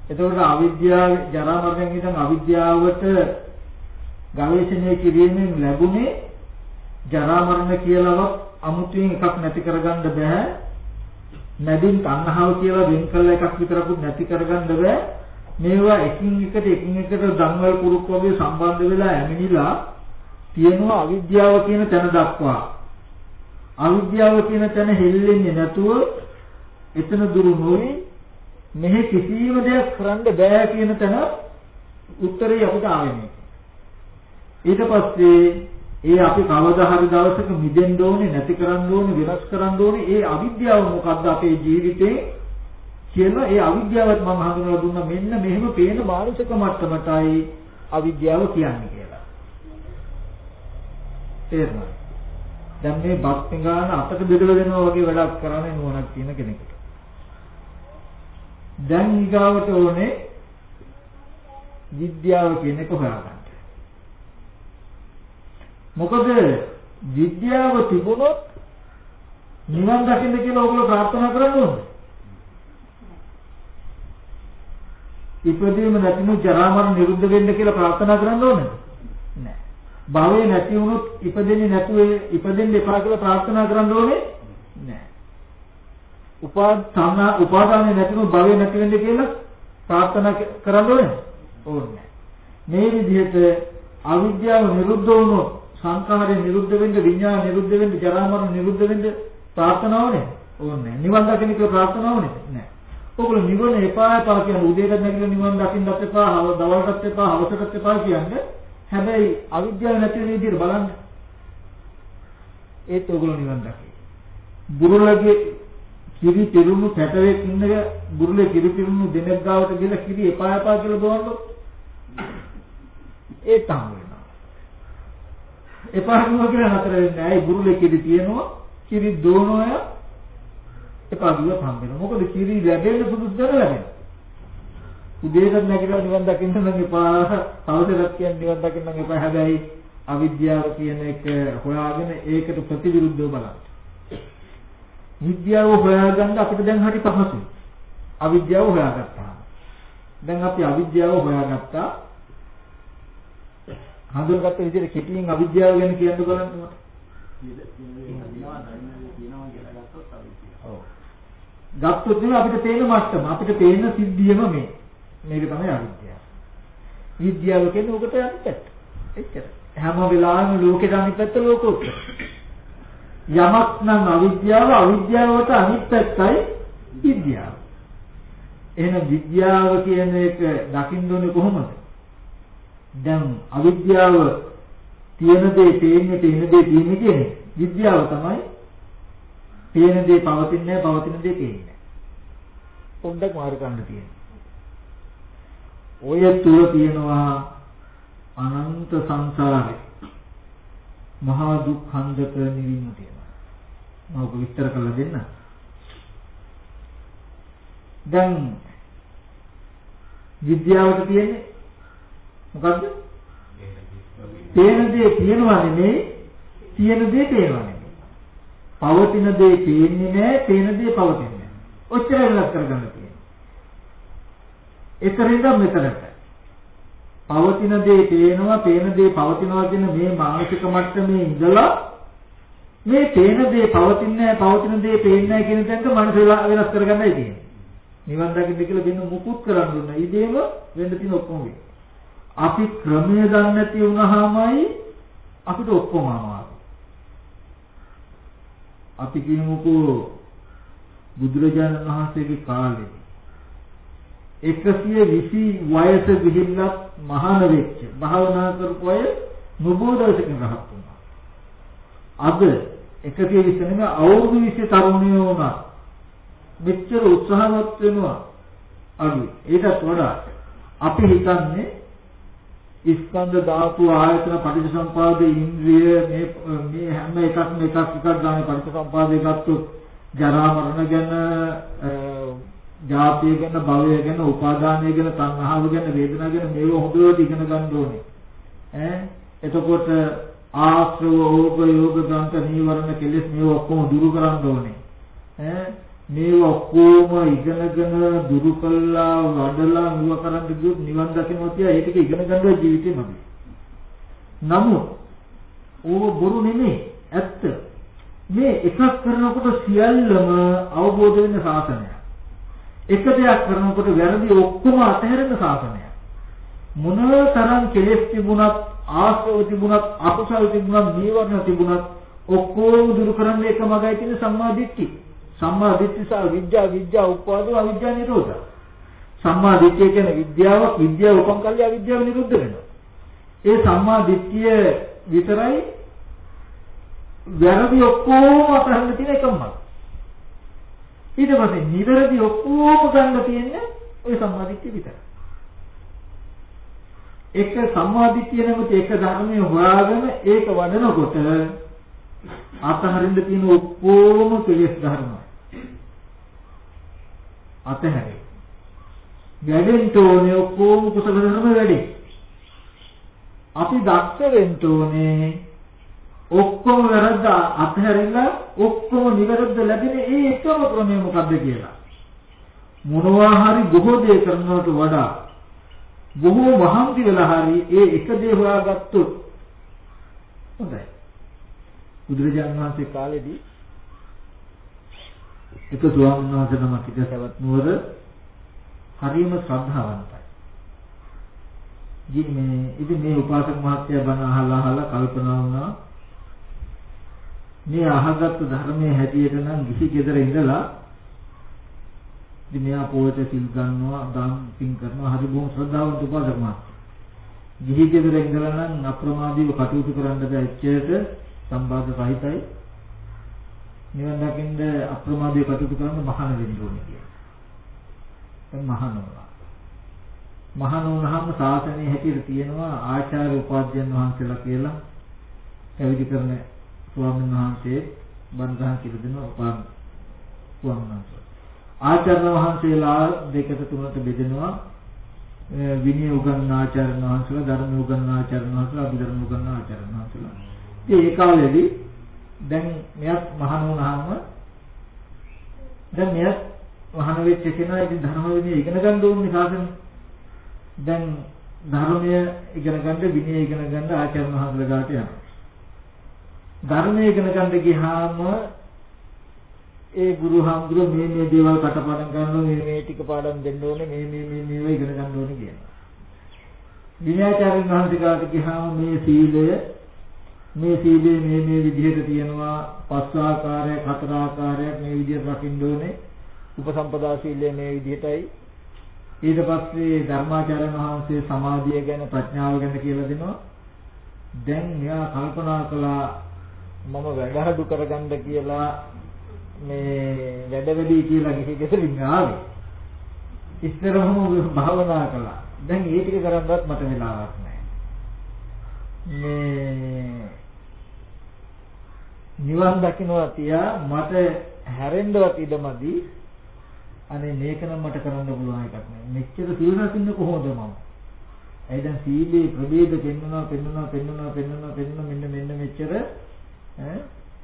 එතකොට අවිද්‍යාව ජරා මරණයෙන් ඉඳන් අවිද්‍යාවට ගවේෂණය කිරීමෙන් ලැබුණේ ජරා මරණ කියලාවත් අමුතුවෙන් එකක් නැති කරගන්න බෑ. නැදින් තණ්හාව කියලා වෙන් කළ එකක් විතරකුත් නැති කරගන්න බෑ. මේවා එකින් එකට එකින් එකට ධම්වල කුරුක් වගේ සම්බන්ධ වෙලා ඇමිනිලා තියෙනවා අවිද්‍යාව කියන තැන දක්වා. අවිද්‍යාව කියන තැන හෙල්ලෙන්නේ නැතුව එතන දුරු නොවි මෙහි කිසිම දෙයක් කරන්න බෑ කියන තැන උත්තරේ අපිට ආවෙන්නේ. ඊට පස්සේ ඒ අපි කවදා හරි දවසක මිදෙන්න ඕනේ නැති කරන්න ඕනේ වෙනස් කරන්න ඕනේ ඒ අවිද්‍යාව මොකද්ද අපේ ජීවිතේ කියලා ඒ අවිද්‍යාවත් මම හඳුනලා දුන්නා මෙන්න මෙහෙම පේන මානසික මට්ටමටයි අවිද්‍යාව කියන්නේ කියලා. තේරුණා? දැන් මේ බත් පිඟාන අතට බෙදලා දෙනවා වගේ වැඩක් කරන්නේ නුවණක් තියෙන කෙනෙකුට. දැන් ඊගාවට ඕනේ විද්‍යාව කියන එක හොයාගන්න. මොකද විද්‍යාව තිබුණොත් නිවන් දකින්න කියලා ඔයගොල්ලෝ ප්‍රාර්ථනා කරන්න ඕනේ. ඉපදීම නැතිනු ජරා මරණ නිරුද්ධ වෙන්න කියලා ප්‍රාර්ථනා කරන්න ඕනද? නෑ. භවය නැති වුණොත් ඉපදෙන්නේ නැතුව ඉපදෙන්න එපා කියලා ප්‍රාර්ථනා කරන්න ඕනේ නෑ. උපාද සම්මා උපාදානෙ නැතිනු භවය නැති වෙන්න කියලා ප්‍රාර්ථනා කරන්න ඕනේ ඕනේ. මේ විදිහට අවිද්‍යාව නිරුද්ධ වුණොත් සංඛාරය නිරුද්ධ වෙන්න විඥාන නිරුද්ධ වෙන්න ජරා මරණ නිරුද්ධ වෙන්න ප්‍රාර්ථනා ඕනේ ඕනේ. නිවන් දකින්න කියලා ප්‍රාර්ථනා ඕනේ නෑ. ඔගොල්ලෝ නිවන එපා එපා කියන උදේට නැගිලා නිවන් දකින්නත් එපා, හව දවල්ටත් එපා, හවසටත් එපා කියන්නේ. හැබැයි අවිද්‍යාව නැති වෙන විදිහට බලන්න. ඒත් ඔගොල්ලෝ නිවන් දකි. බුරුලගේ කිරි පිරුණු පැටවෙක් ඉන්නක බුරුලේ කිරි පිරුණු දෙනෙක් ගාවට ගිහලා කිරි එපා එපා කියලා දුවන්නොත් ඒ තම වෙනවා. එපා කියලා නතර වෙන්නේ නැහැ. ඒ බුරුලේ කිරි තියෙනවා. කිරි දෝනෝය එපා දුවත් හම් වෙනවා. මොකද කිරි ලැබෙන්න සුදුසු දර ලැබෙනවා. උදේට නැගිටලා නිවන් දකින්න නම් එපා. තවදරක් කියන්නේ නිවන් දකින්න නම් එපා. හැබැයි අවිද්‍යාව කියන එක හොයාගෙන ඒකට ප්‍රතිවිරුද්ධව බලන්න. විද්‍යාව හොයාගන්න අපිට දැන් හරි පහසුයි. අවිද්‍යාව හොයාගත්තා. දැන් අපි අවිද්‍යාව හොයාගත්තා. හඳුනගත්ත විදිහට කෙටියෙන් අවිද්‍යාව ගැන කියන්න බලන්න මට. ඔව්. ගත්තොත් නෙවෙයි අපිට පේන මට්ටම අපිට පේන සිද්ධියම මේ මේක තමයි අවිද්‍යාව. විද්‍යාව කියන්නේ උකට අනිත් පැත්ත. එච්චර. හැම වෙලාවෙම ලෝකෙට අනිත් පැත්ත ලෝකෝත්තර. යමක් නම් අවිද්‍යාව අවිද්‍යාවට අනිත් පැත්තයි විද්‍යාව. එහෙනම් විද්‍යාව කියන එක දකින්න ඕනේ කොහොමද? දැන් අවිද්‍යාව තියෙන දේ තේින්නේ තියෙන දේ තියෙන්නේ කියන්නේ විද්‍යාව තමයි තියෙන දේ පවතින්නේ පවතින දේ තියෙන්නේ. පොඩ්ඩක් මාරු කරන්න තියෙනවා. ඔය තුල තියෙනවා අනන්ත සංසාරේ මහා දුක් හන්දක නිවීම තියෙනවා. මම ඔබ විස්තර කරලා දෙන්න. දැන් විද්‍යාවට තියෙන්නේ මොකද්ද? පේන දේ තියෙනවා නෙමෙයි, තියෙන දේ පේනවා නෙමෙයි. පවතින දේ පේන්නේ නැහැ, පේන දේ පවතින්නේ නැහැ. ඔච්චර වෙනස් කරගන්න තියෙනවා. ඒතරින්ද මෙතනට. පවතින දේ පේනවා, පේන දේ පවතිනවා කියන මේ මානසික මට්ටමේ ඉඳලා මේ පේන දේ පවතින්නේ නැහැ, පවතින දේ පේන්නේ නැහැ කියන තැනට මනස වෙනස් කරගන්නයි තියෙන්නේ. නිවන් දකින්න කියලා වෙන මුකුත් කරන්න දුන්න. ඉදීම වෙන්න තියෙන ඔක්කොම වෙයි. අපි ක්‍රමය දන්නේ නැති වුණාමයි අපිට ඔක්කොම අමාරු. අපි කියමුකෝ බුදුරජාණන් වහන්සේගේ කාලේ 120 වයස ගිහිල්ලා මහාන වෙච්ච භාවනා කරපු අය නොබෝ දවසකින් රහත් වුණා. අද 120 නෙමෙයි අවුරුදු 20 තරුණයෝ වුණා. මෙච්චර උත්සාහවත් වෙනවා අඩුයි. ඒකත් වඩා අපි හිතන්නේ ස්කන්ධ ධාතු ආයතන පටිච්චසම්පාද ඉන්ද්‍රිය මේ මේ හැම එකක්ම එකක් එකක් ගන්න පටිච්චසම්පාදේ ගත්තොත් ජරා මරණ ගැන ජාතිය ගැන භවය ගැන උපාදානය ගැන සංහාව ගැන වේදනාව ගැන මේව හොඳට ඉගෙන ගන්න ඕනේ ඈ එතකොට ආශ්‍රව ඕක යෝග ගන්ත නීවරණ කෙලෙස් මේව ඔක්කොම දුරු කරන්න ඕනේ ඈ මේව ඔක්කොම ඉගෙනගෙන දුරු කළා වඩලා මුව කරන්න ගියොත් නිවන් දකින්න තියා ඒක ඉගෙන ගන්නවා ජීවිතේම. නමුත් ඕව බොරු නෙමෙයි ඇත්ත. මේ එකක් කරනකොට සියල්ලම අවබෝධ වෙන ශාසනයක්. එක දෙයක් කරනකොට වැරදි ඔක්කොම අතහැරෙන ශාසනයක්. මොනතරම් කෙලෙස් තිබුණත් ආශ්‍රව තිබුණත් අකුසල තිබුණත් නීවරණ තිබුණත් ඔක්කොම දුරු කරන්න එක මගයි තියෙන සම්මා දිට්ඨිය. සම්මා දිට්ඨි සහ විද්‍යා විද්‍යා උපවාදෝ අවිද්‍යා නිරෝධ. සම්මා දිට්ඨිය කියන්නේ විද්‍යාවක් විද්‍යාව උපන් කල්ලි අවිද්‍යාව නිරුද්ධ වෙනවා. ඒ සම්මා දිට්ඨිය විතරයි වැරදි ඔක්කොම අපහන්න තියෙන එකම. ඊට පස්සේ නිවැරදි ඔක්කොම ගන්න තියෙන්නේ ওই සම්මා දිට්ඨිය විතරයි. එක සම්මා දිට්ඨිය නැමති එක ධර්මයේ හොයාගෙන ඒක වඩනකොට අතහරින්න තියෙන ඔක්කොම කෙලෙස් ධර්මයි. අතහැරේ. වැඩෙන්න ඕනේ ඔක්කොම කුසල ධර්ම වැඩි. අපි දක්ෂ වෙන්න ඕනේ ඔක්කොම වැරද්ද අතහැරිලා ඔක්කොම නිවැරද්ද ලැබෙන ඒ එකම ක්‍රමය මොකද්ද කියලා. මොනවා හරි බොහෝ දේ කරනවට වඩා බොහෝ මහන්සි වෙලා හරි ඒ එක දේ හොයාගත්තොත් හොඳයි. බුදුරජාණන් වහන්සේ කාලේදී එක ස්වාමීන් වහන්සේ නමක් හිටිය සවැත් නුවර හරිම ශ්‍රද්ධාවන්තයි. ඉතින් මේ ඉතින් මේ උපාසක මහත්තයා බණ අහලා අහලා කල්පනා වුණා මේ අහගත්තු ධර්මයේ හැටියට නම් කිසි කෙදර ඉඳලා ඉතින් මෙයා පොයට සිල් ගන්නවා දාන පින් කරනවා හරි බොහොම ශ්‍රද්ධාවන්ත උපාසක මහත්තයා. ගිහි කෙදර ඉඳලා නම් අප්‍රමාදීව කටයුතු කරන්න බැහැ එච්චරට සම්බාධ සහිතයි නිවන් දකින්න අප්‍රමාදයේ කටයුතු කරන්න මහාන වෙන්න ඕනේ කියලා. දැන් මහාන වුණා. මහාන වුණාම සාසනයේ හැටියට තියෙනවා ආචාර්ය උපාධ්‍යයන් වහන්සේලා කියලා පැවිදි කරන ස්වාමීන් වහන්සේ බන්ධහන් කියලා දෙනවා උපාන් ස්වාමීන් වහන්සේ. ආචාර්ය වහන්සේලා දෙකට තුනට බෙදෙනවා විනය උගන්වන ආචාර්ය වහන්සේලා ධර්ම උගන්වන ආචාර්ය වහන්සේලා අභිධර්ම උගන්වන ආචාර්ය වහන්සේලා. ඉතින් ඒ කාලේදී දැන් මෙයක් මහාන වුණාම දැන් මෙයක් මහාන වෙච්ච කෙනා ඉතින් ධර්ම විනය ඉගෙන ගන්න ඕනේ සාසන. දැන් ධර්මය ඉගෙන ගන්න විනය ඉගෙන ගන්න ආචාර්ය මහත්මයා ගාට යනවා. ධර්මය ඉගෙන ගන්න ගියාම ඒ ගුරු හාමුදුරුවෝ මේ මේ දේවල් කටපාඩම් කරනවා මේ මේ ටික පාඩම් දෙන්න ඕනේ මේ මේ මේ මේවා ඉගෙන ගන්න ඕනේ කියනවා. විනයාචාර්ය මහන්සිය ගාට ගියාම මේ සීලය මේ සීලේ මේ මේ විදිහට තියෙනවා පස් ආකාරයක් හතර ආකාරයක් මේ විදිහට රකින්න ඕනේ. උපසම්පදා සීලය මේ විදිහටයි. ඊට පස්සේ ධර්මාචාර්ය වහන්සේ සමාධිය ගැන ප්‍රඥාව ගැන කියලා දෙනවා. දැන් මෙයා කල්පනා කළා මම වැඩහඩු කරගන්න කියලා මේ වැඩ වැඩි කියලා කිසි ගෙදරින් ආවේ. ඉස්සරහම භාවනා කළා. දැන් ඒ ටික කරන්නවත් මට වෙලාවක් නැහැ. මේ නිවන් දකින්නවා තියා මට හැරෙන්නවත් ඉඩමදි අනේ මේක නම් මට කරන්න පුළුවන් එකක් නෑ. මෙච්චර සීල රකින්න කොහොමද මම? ඇයි දැන් සීලේ ප්‍රභේද පෙන්වනවා පෙන්වනවා පෙන්වනවා පෙන්වනවා පෙන්වනවා මෙන්න මෙන්න මෙච්චර ඈ?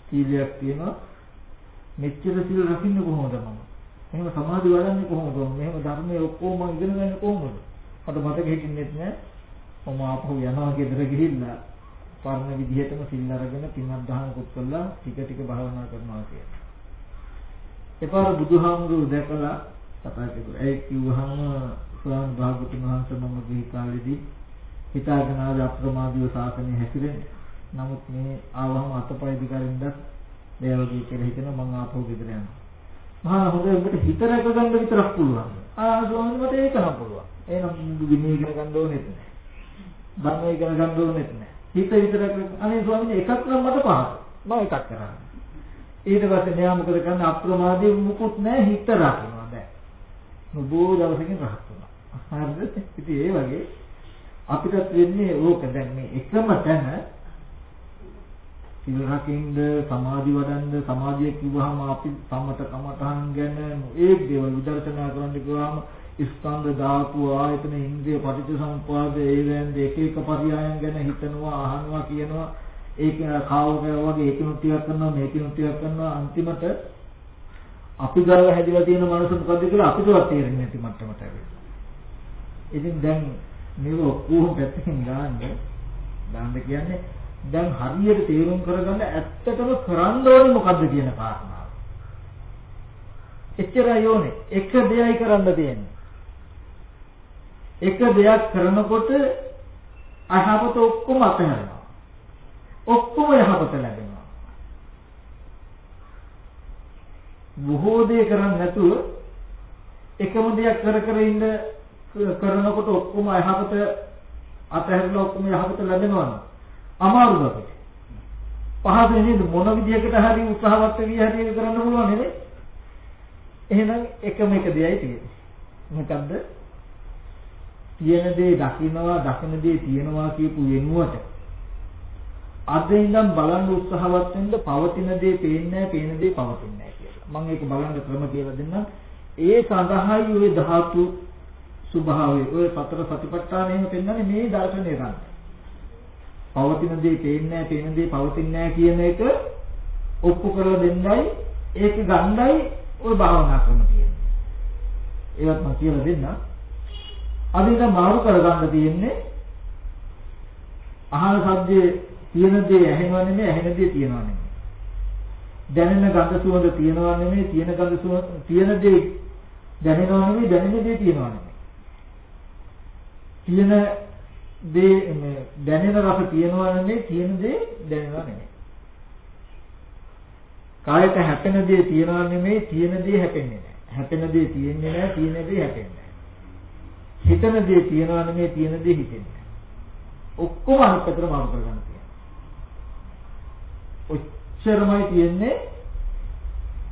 සීලයක් තියෙනවා. මෙච්චර සීල රකින්න කොහොමද මම? එහෙම සමාධි වඩන්නේ කොහොමද? මෙහෙම ධර්මයේ ඔක්කොම ඉගෙන ගන්න කොහොමද? මට මතක හිටින්නෙත් නෑ. මම ආපහු යනවා ගෙදර ගිහිල්ලා. පරණ විදිහටම සිල් අරගෙන පින්වත් දහමකුත් කළා. ටික ටික භාවනා කරනවා කියලා. එපාර බුදුහාමුදුරුවෝ දැකලා කතා කරුවා. ඒ කිව්වහම ස්වාමීන් වහන්සේ වහන්සේ මම ගිහි කාලෙදී හිතාගෙන ආව අප්‍රමාදීව සාසනය හැසිරෙන්නේ. නමුත් මේ ආවම අතපය දිගරින්ද මේ වගේ කියලා හිතන මම ආපහු ගෙදර යනවා. මහා හොඳයි ඔබට හිත රැක ගන්න විතරක් පුළුවන්. ආ ස්වාමීන් මට ඒක නම් පුළුවන්. එහෙනම් විනය ඉගෙන ගන්න ඕනෙත් නැහැ. ධර්මය ඉගෙන ගන්න ඕනෙත් නැහැ. හිත විතරක් අනේ ස්වාමීන් එකක් නම් මට පහසු. මම එකක් කරන්නේ. ඊට පස්සේ මෙයා මොකද කරන්නේ අප්‍රමාදී මුකුත් නැහැ හිත රකින්නවා දැන්. නොබෝ දවසකින් රහත් වුණා. හරිද? ඉතින් ඒ වගේ අපිටත් වෙන්නේ ඕක දැන් මේ එකම තැන සිල් රකින්ද සමාධි වඩන්ද සමාධිය කිව්වහම අපි සම්මත කමතහන් ගැන ඒ දේවල් විදර්ශනා කරන්න කිව්වහම ස්කන්ධ ධාතු ආයතන ඉන්ද්‍රිය පටිච්චසමුප්පාද ඒවෙන් එක එක පරියායන් ගැන හිතනවා අහනවා කියනවා ඒක කාවක වගේ ඒකිනුත් ටිකක් කරනවා මේකිනුත් ටිකක් කරනවා අන්තිමට අපි ගාව හැදිලා තියෙන මනස මොකද්ද කියලා අපිටවත් තේරෙන්නේ නැති මට්ටමට ඇවිල්ලා. ඉතින් දැන් මේක ඔක්කොම පැත්තකින් ගන්න ගන්න කියන්නේ දැන් හරියට තේරුම් කරගන්න ඇත්තටම කරන්න ඕනේ මොකද්ද කියන කාරණාව. එච්චරයි ඕනේ. එක දෙයයි කරන්න තියෙන්නේ. එක දෙයක් කරනකොට අයහපත ඔක්කොම අතහැරෙනවා. ඔක්කොම යහපත ලැබෙනවා. බොහෝ දේ කරන්නේ නැතුව එකම දෙයක් කර කර ඉන්න කරනකොට ඔක්කොම යහපත අතහැරලා ඔක්කොම යහපත ලැබෙනවා. අමාරු අපිට. පහසු නේද මොන විදියකට හරි උත්සාහවත් වෙවි හරි ඒක කරන්න පුළුවන් නෙමෙයි. එහෙනම් එකම එක දෙයයි තියෙන්නේ. මොකද්ද? තියෙන දේ දකින්නවා දකින දේ තියෙනවා කියපු වෙනුවට අද ඉඳන් බලන්න උත්සාහවත් වෙන්න පවතින දේ පේන්නේ නැහැ පේන දේ පවතින්නේ නැහැ කියලා. මම ඒක බලන්න ක්‍රම කියලා දෙන්නම්. ඒ සඳහායි ওই ධාතු ස්වභාවය ඔය සතර සතිපට්ඨානයෙන් පෙන්වන්නේ මේ දර්ශනය ගන්න. පවතින දේ පේන්නේ නැහැ පේන දේ පවතින්නේ නැහැ කියන එක ඔප්පු කරලා දෙන්නයි ඒක ගන්නයි ওই භාවනා ක්‍රම තියෙන්නේ. ඒවත් මම කියලා දෙන්නම්. අද ඉතින් මාරු කරගන්න තියෙන්නේ අහන සද්දේ තියෙන දේ ඇහෙනව නෙමෙයි ඇහෙන දේ තියෙනව නෙමෙයි. දැනෙන ගඳ සුවඳ තියෙනව නෙමෙයි තියෙන ගඳ සුවඳ තියෙන දේ දැනෙනව නෙමෙයි දැනෙන දේ තියෙනව නෙමෙයි. තියෙන දේ මේ දැනෙන රස තියෙනව නෙමෙයි තියෙන දේ දැනෙනව නෙමෙයි. කායයට හැපෙන දේ තියෙනව නෙමෙයි තියෙන දේ හැපෙන්නේ නැහැ. හැපෙන දේ තියෙන්නේ නැහැ තියෙන දේ හැපෙන්නේ හිතන දේ තියනවා නෙමෙයි තියෙන දේ හිතෙන්නේ. ඔක්කොම අනිත් පැත්තට මාරු කරගන්න තියෙනවා. ඔච්චරමයි තියෙන්නේ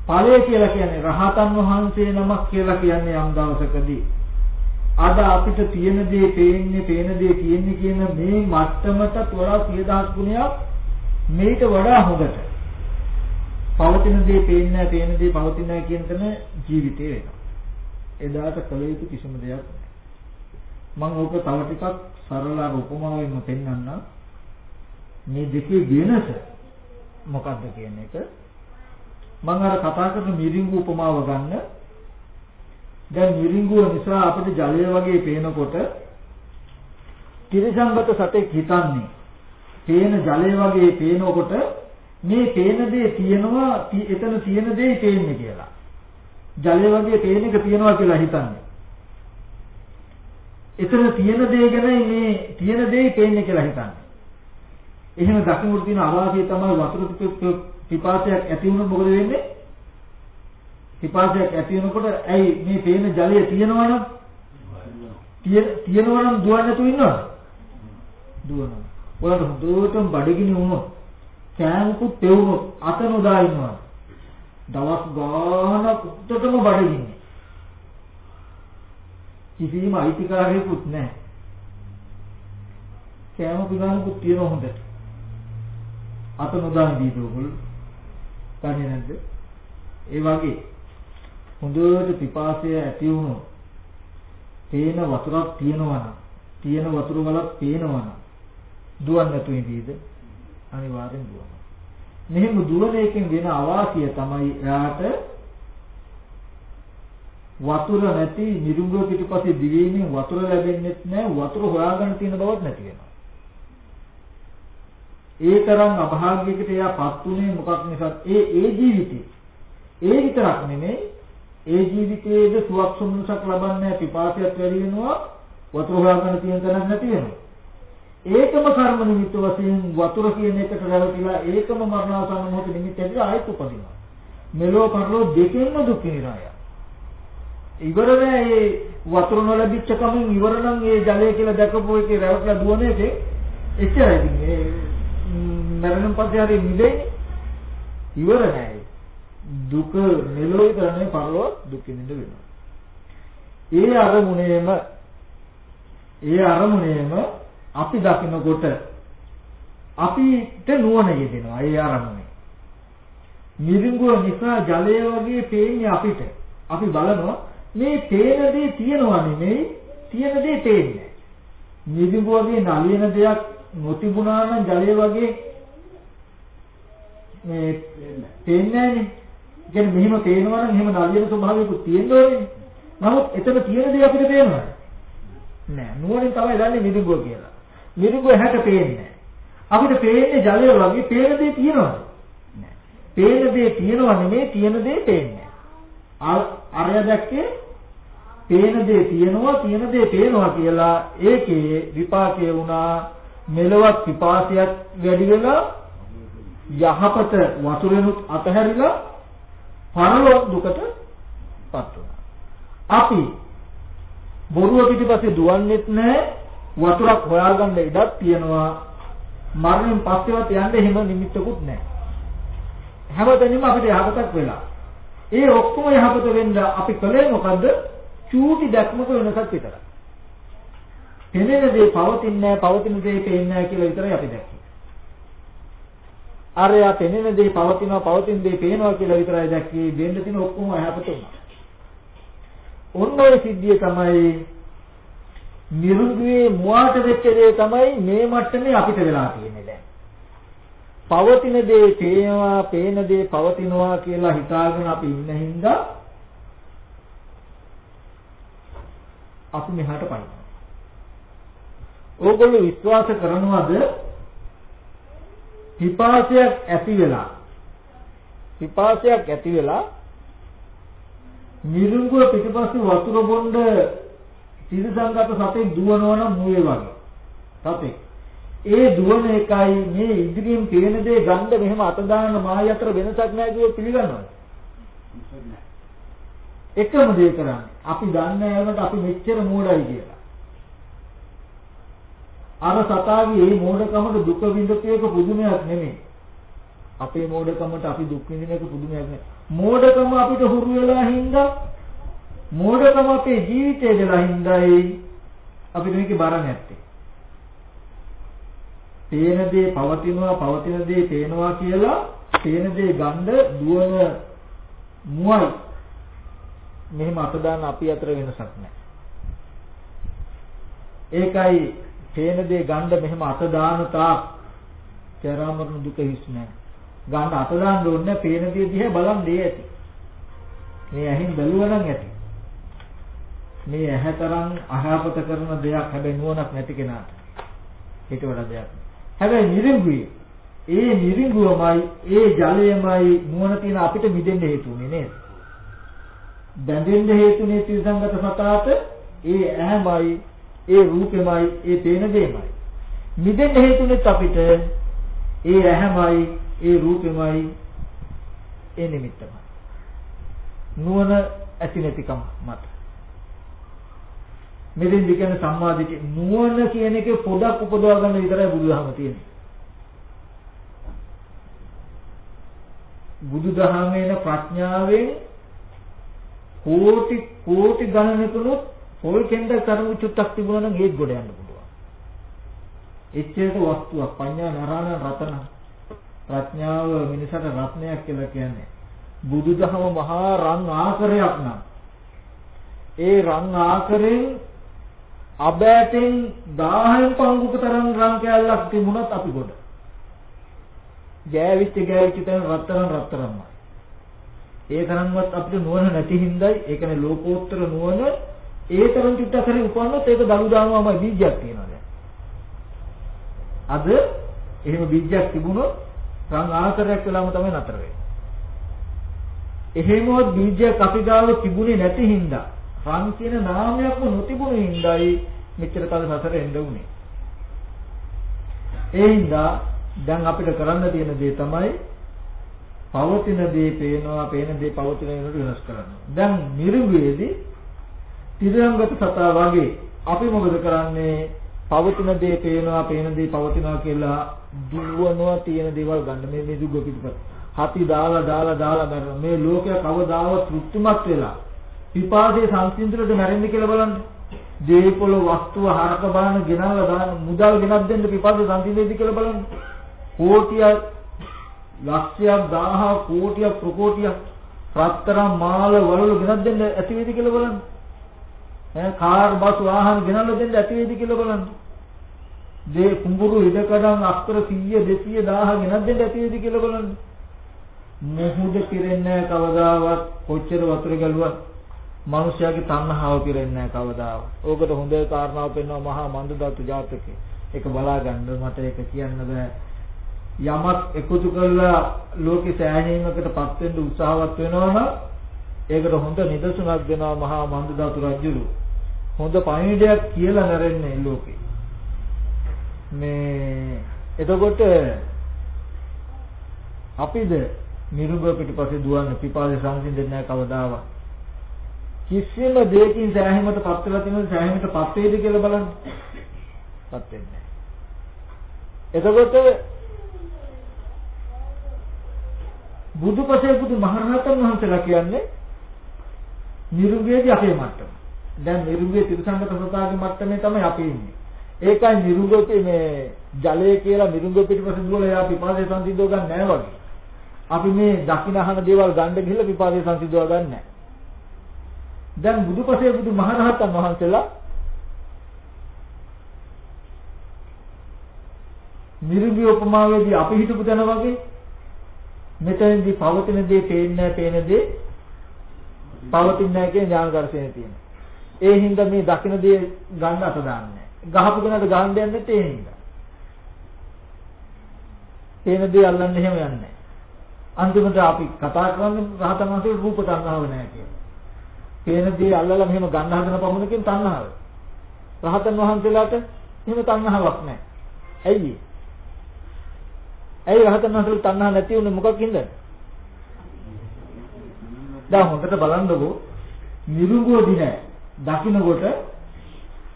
ඵලය කියලා කියන්නේ රහතන් වහන්සේ නමක් කියලා කියන්නේ යම් දවසකදී අද අපිට තියෙන දේ පේන්නේ පේන දේ තියෙන්නේ කියන මේ මට්ටමටත් වඩා 10000 ගුණයක් මේට වඩා හොඳට පවතින දේ පේන්නේ නැහැ පේන දේ පවතින්නේ නැහැ කියන තැන ජීවිතේ වෙනවා. එදාට කල යුතු කිසිම දෙයක් මම ඕක තව ටිකක් සරල උපමාවෙන්ම පෙන්වන්නම්. මේ දෙකේ වෙනස මොකක්ද කියන එක මම අර කතා කරන මිරිඟු උපමාව ගන්න. දැන් මිරිඟුව නිසා අපිට ජලය වගේ පේනකොට ත්‍රිසංගත සතෙක් හිතන්නේ පේන ජලය වගේ පේනකොට මේ පේන දේ තියෙනවා එතන තියෙන දේ පේන්නේ කියලා. ජලය වගේ පේන එක තියෙනවා කියලා හිතන්නේ. එතන තියෙන දේ ගැන මේ තියෙන දේ පේන්නේ කියලා හිතන්නේ. එහෙම දකින්නට තියෙන අවාසිය තමයි වතුර පිපාසයක් ඇති වුණොත් මොකද වෙන්නේ? පිපාසයක් ඇති වෙනකොට ඇයි මේ පේන ජලය තියෙනවනම් තියෙනවනම් දුවන්නේ නැතුව ඉන්නවද? දුවනවා. ඔයාලට හොඳටම බඩගිනි වුණොත් කෑමකුත් තෙවුනොත් අත නොදා ඉන්නවා. දවස් ගානක් උඩටම බඩගින්නේ. කිසිම අයිතිකාරයෙකුත් නැහැ. කෑම පිළිගන්නකුත් තියෙන හොඳට. අත නොදාන දීදෝගල් දන්නේ නැද්ද? ඒ වගේ හොඳට පිපාසය ඇති වුණොත් තේන වතුරක් තියෙනවා නම් තියෙන වතුර වලක් පේනවා නම් දුවන්නේ නැතු ඉඳීද අනිවාර්යෙන් දුවනවා. මෙහෙම දුවන එකෙන් වෙන අවාසිය තමයි එයාට වතුර නැති නිරුංග පිටිපස්සේ දිවීමෙන් වතුර ලැබෙන්නේ නැහැ වතුර හොයාගන්න තියෙන බවක් නැති වෙනවා. ඒ තරම් අභාග්‍යයකට එයාපත් උනේ මොකක් නිසාද? ඒ ඒ ජීවිතේ. ඒ විතරක් නෙමෙයි ඒ ජීවිතයේද සුවක් සුමුසක් ලබන්නේ පිපාසයත් වැඩි වෙනවා වතුර හොයාගන්න තියෙන තැනක් නැති වෙනවා. ඒකම කර්ම නිමිත්ත වශයෙන් වතුර කියන එකට රැවටිලා ඒකම මරණාසන්න මොහොත නිමිත්ත ඇදලා ආයෙත් උපදිනවා. මෙලෝ පරලෝ දෙකෙන්ම දුක් විඳිනවා. ඉවර නෑ මේ වතුර නොලැබිච්ච කමින් ඉවර නම් මේ ජලය කියලා දැකපු එකේ රැවටලා දුවන එකේ එච්චරයි ඉතින් මරණ පස්සේ හරි මිදෙන්නේ ඉවර නෑ දුක මෙලොව විතරනේ පරලොව දුක් විඳින්න වෙනවා. ඒ අරමුණේම ඒ අරමුණේම අපි දකින්නකොට අපිට නුවණ යෙදෙනවා ඒ අරමුණේ. මිරිඟුව නිසා ජලය වගේ පේන්නේ අපිට. අපි බලනවා මේ පේන දේ තියනවා නෙමෙයි තියෙන දේ පේන්නේ මිරිඟුව වගේ නලියන දෙයක් නොතිබුණා නම් ජලය වගේ මේ පේන්නේ නැහනේ. කියන්නේ මෙහෙම පේනවා නම් එහෙම නලියන ස්වභාවයකුත් තියෙන්න ඕනේ. නමුත් එතන තියෙන දේ අපිට පේනවද? නෑ. නුවණින් තමයි දන්නේ මිදුගුව කියලා. මිදුගුව හැට පේන්නේ අපිට පේන්නේ ජලය වගේ පේන දේ තියෙනවද? නෑ. පේන දේ තියෙනව නෙමෙයි තියෙන දේ පේන්නේ. අරය දැක්කේ පේන දේ තියෙනවා තියෙන දේ පේනවා කියලා ඒකේ විපාකය වුණා මෙලොවත් පිපාසයක් වැඩි වෙලා යහපත වතුරෙනුත් අතහැරිලා පරලොව දුකටපත් වුණා. අපි බොරුව පිටිපස්සේ දුවන්නෙත් නැහැ වතුරක් හොයාගන්න ඉඩක් තියෙනවා මරණයෙන් පස්සේවත් යන්න එහෙම නිමිත්තකුත් නැහැ. හැමතැනම අපිට යහපතක් වෙලා. ඒ ඔක්කොම යහපත වෙන්න අපි කලේ මොකද්ද? චූටි දැක්මක වෙනසක් විතරයි. පෙනෙන දේ පවතින්නේ නැහැ, පවතින දේ පේන්නේ නැහැ කියලා විතරයි අපි දැක්කේ. අරයා පෙනෙන දේ පවතිනවා, පවතින දේ පේනවා කියලා විතරයි දැක්කේ. දෙන්න තියෙන ඔක්කොම යහපත උනා. ඔන්න ඔය සිද්ධිය තමයි නිරුද්ධයේ මුවාට වෙච්ච දේ තමයි මේ මට්ටමේ අපිට වෙලා තියෙන්නේ දැන්. පවතින දේ පේනවා, පේන දේ පවතිනවා කියලා හිතාගෙන අපි ඉන්න හින්දා අපි මෙහාට පනිනවා. ඕගොල්ලෝ විශ්වාස කරනවද පිපාසයක් ඇති වෙලා පිපාසයක් ඇති වෙලා නිරුංගුව පිටිපස්සේ වතුර බොණ්ඩ තිරසංගත සතෙක් දුවනවා නම් මුවේ වගේ. සතෙක්. ඒ දුවන එකයි මේ ඉදිරියෙන් පේන දේ ගන්න මෙහෙම අත දාන මාය අතර වෙනසක් නැහැ කියව පිළිගන්නවද? එකම දේ කරන්නේ අපි දන්නේ නැවකට අපි මෙච්චර මෝඩයි කියලා අර සතාගේ මේ මෝඩකමට දුක විඳපේක පුදුමයක් නෙමෙයි. අපේ මෝඩකමට අපි දුක් විඳින එක පුදුමයක් නෙමෙයි. මෝඩකම අපිට හුරු වෙලා හින්දා මෝඩකම අපේ ජීවිතේ දෙලා හින්දායි අපිට මේකේ බර නැත්තේ. පේන දේ පවතිනවා පවතින දේ පේනවා කියලා පේන දේ ගන්න දුවන මුවයි මෙහෙම අත දාන අපි අතර වෙනසක් නැහැ. ඒකයි පේන දේ ගන්න මෙහෙම අත දාන තාක් ජරා මරණ දුක හිස් නැහැ. ගන්න අත දාන්න ඕනේ පේන දේ දිහා බලන් දෙය ඇති. මේ ඇහින් බැලුවා නම් ඇති. මේ ඇහැ තරම් අහාපත කරන දෙයක් හැබැයි නුවණක් නැති කෙනාට. ඒක වඩා දෙයක්. හැබැයි නිරිඟුයි. ඒ නිරිඟුවමයි ඒ ජලයමයි නුවණ තියෙන අපිට මිදෙන්න හේතුුනේ නේද? බැඳෙන්න හේතුනේ තිරසංගත සතාට ඒ ඇහැමයි ඒ රූපෙමයි ඒ පේන දෙයමයි. මිදෙන්න හේතුනෙත් අපිට ඒ ඇහැමයි ඒ රූපෙමයි ඒ නිමිත්තමයි. නුවණ ඇති නැතිකම මත. මෙදින් දිකන සම්මාදිට්ඨිය නුවණ කියන එකේ පොඩක් උපදවා ගන්න විතරයි බුදුදහම තියෙන්නේ. බුදුදහමේන ප්‍රඥාවෙන් කෝටි කෝටි ගණනකුණුත් පොල් කෙන්ද කරමු චුට්ටක් තිබුණා නම් ඒත් ගොඩ යන්න පුළුවන්. එච්චරට වස්තුවක් පඤ්ඤා නරාණ රතන ප්‍රඥාව මිනිසට රත්නයක් කියලා කියන්නේ. බුදුදහම මහා රන් ආකරයක් නම් ඒ රන් ආකරෙන් අබෑටෙන් 1000න් පංගුක තරම් රන් කෑල්ලක් තිබුණත් අපි ගොඩ. ගෑවිච්ච ගෑවිච්ච තැන රත්තරන් රත්තරන්මයි. ඒ තරම්වත් අපිට නුවණ නැති හින්දායි ඒ කියන්නේ ලෝකෝත්තර නුවණ ඒ තරම් චුට්ටක් හරි උපන්නොත් ඒක දළු දානවාමයි බීජයක් තියෙනවා දැන්. අද එහෙම බීජයක් තිබුණොත් රන් ආකාරයක් වෙලාම තමයි නතර වෙන්නේ. එහෙමවත් බීජයක් අපි ගාව තිබුණේ නැති හින්දා රන් කියන නාමයක්ම නොතිබුණු හින්දායි මෙච්චර කල් සසර එන්න උනේ. ඒ හින්දා දැන් අපිට කරන්න තියෙන දේ තමයි පවතින දේ පේනවා පේන දේ පවතින වෙනකොට වෙනස් කරන්න. දැන් නිර්වේදී තිරංගත සතා වගේ අපි මොකද කරන්නේ? පවතින දේ පේනවා පේන දේ පවතිනවා කියලා දුවනවා තියෙන දේවල් ගන්න මේ මේ දුක පිටපත්. හති දාලා දාලා දාලා මරන මේ ලෝකය කවදාවත් තෘප්තිමත් වෙලා පිපාසයේ සංසිඳුරට මැරෙන්න කියලා බලන්න. දේපොළ වස්තුව හරක බාන ගෙනල්ලා දාන මුදල් ගෙනත් දෙන්න පිපාසයේ සංසිඳෙද්දි කියලා බලන්න. කෝටියක් ලක්ෂයක් 1000 කෝටියක් ප්‍රකෝටියක් රත්තරන් මාල වලලු ගෙනත් දෙන්න ඇති වේද කියලා බලන්න. ඈ කාර් බස් වාහන ගෙනල්ලා දෙන්න ඇති වේද කියලා බලන්න. දේ කුඹුරු ඉඩකඩම් අක්කර 100 200 1000 ගෙනත් දෙන්න ඇති වේද කියලා බලන්න. මොහොත පිරෙන්නේ කවදාවත් කොච්චර වතුර ගැලුවත් මිනිස්යාගේ තණ්හාව පිරෙන්නේ නැහැ කවදාවත්. ඕකට හොඳ කාරණාව පෙන්වනවා මහා මන්දදත්තු ජාතකේ. ඒක බලා ගන්න මට ඒක කියන්න බෑ. යමක් එකතු කරලා ලෝකේ සෑහීමකටපත් වෙන්න උත්සාහවත් වෙනවා නම් ඒකට හොඳ නිදසුනක් දෙනවා මහා මන්දදාතු රජුරු. හොඳ පණිවිඩයක් කියලා නැරෙන්නේ ලෝකේ. මේ එතකොට අපිද නිරුග පිටිපස්සේ දුවන්න පිපාසය සංසිඳෙන්නේ නැහැ කවදාවත්. කිසිම දෙයකින් සෑහීමට පත් වෙලා තියෙනවද සෑහීමට පත් වේද කියලා බලන්න. පත් වෙන්නේ නැහැ. එතකොට බුදුපසේ බුදු මහරහතන් වහන්සේලා කියන්නේ නිරුගයේදී අපේ මට්ටම. දැන් නිරුගයේ තිරසංගත සතාගේ මට්ටමේ තමයි අපි ඉන්නේ. ඒකයි නිරුගෝපේ මේ ජලය කියලා නිරුග පිටිපස්සේ දුවලා එයා පිපාසය සංසිඳව ගන්න නැහැ වගේ. අපි මේ දකින අහන දේවල් ගන්න ගිහලා පිපාසය සංසිඳව ගන්න නැහැ. දැන් බුදුපසේ බුදු මහරහතන් වහන්සේලා නිරුගී උපමාවේදී අපි හිතපු තැන වගේ මෙතනදී පවතින දේ පේන්නේ නැහැ, පේන දේ පවතින්නේ නැහැ කියන ඥාන දර්ශනය තියෙනවා. ඒ හින්දා මේ දකින දේ ගන්න අත දාන්නේ ගහපු කෙනාට ගහන්න දෙන්නේ නැත්තේ ඒ හින්දා. පේන දේ අල්ලන්න එහෙම යන්නේ අන්තිමට අපි කතා කරන්නේ රහතන් වහන්සේ රූප තණ්හාව නැහැ කියලා. පේන දේ අල්ලලා මෙහෙම ගන්න හදන පමණකින් තණ්හාව. රහතන් වහන්සේලාට එහෙම තණ්හාවක් නැහැ. ඇයි ඒ? ඇයි රහතන් වහන්සේට තණ්හා නැති වුනේ මොකක්ින්ද? දැන් හොඳට බලන්නකෝ නිරුගෝදි නෑ. දකින්නකොට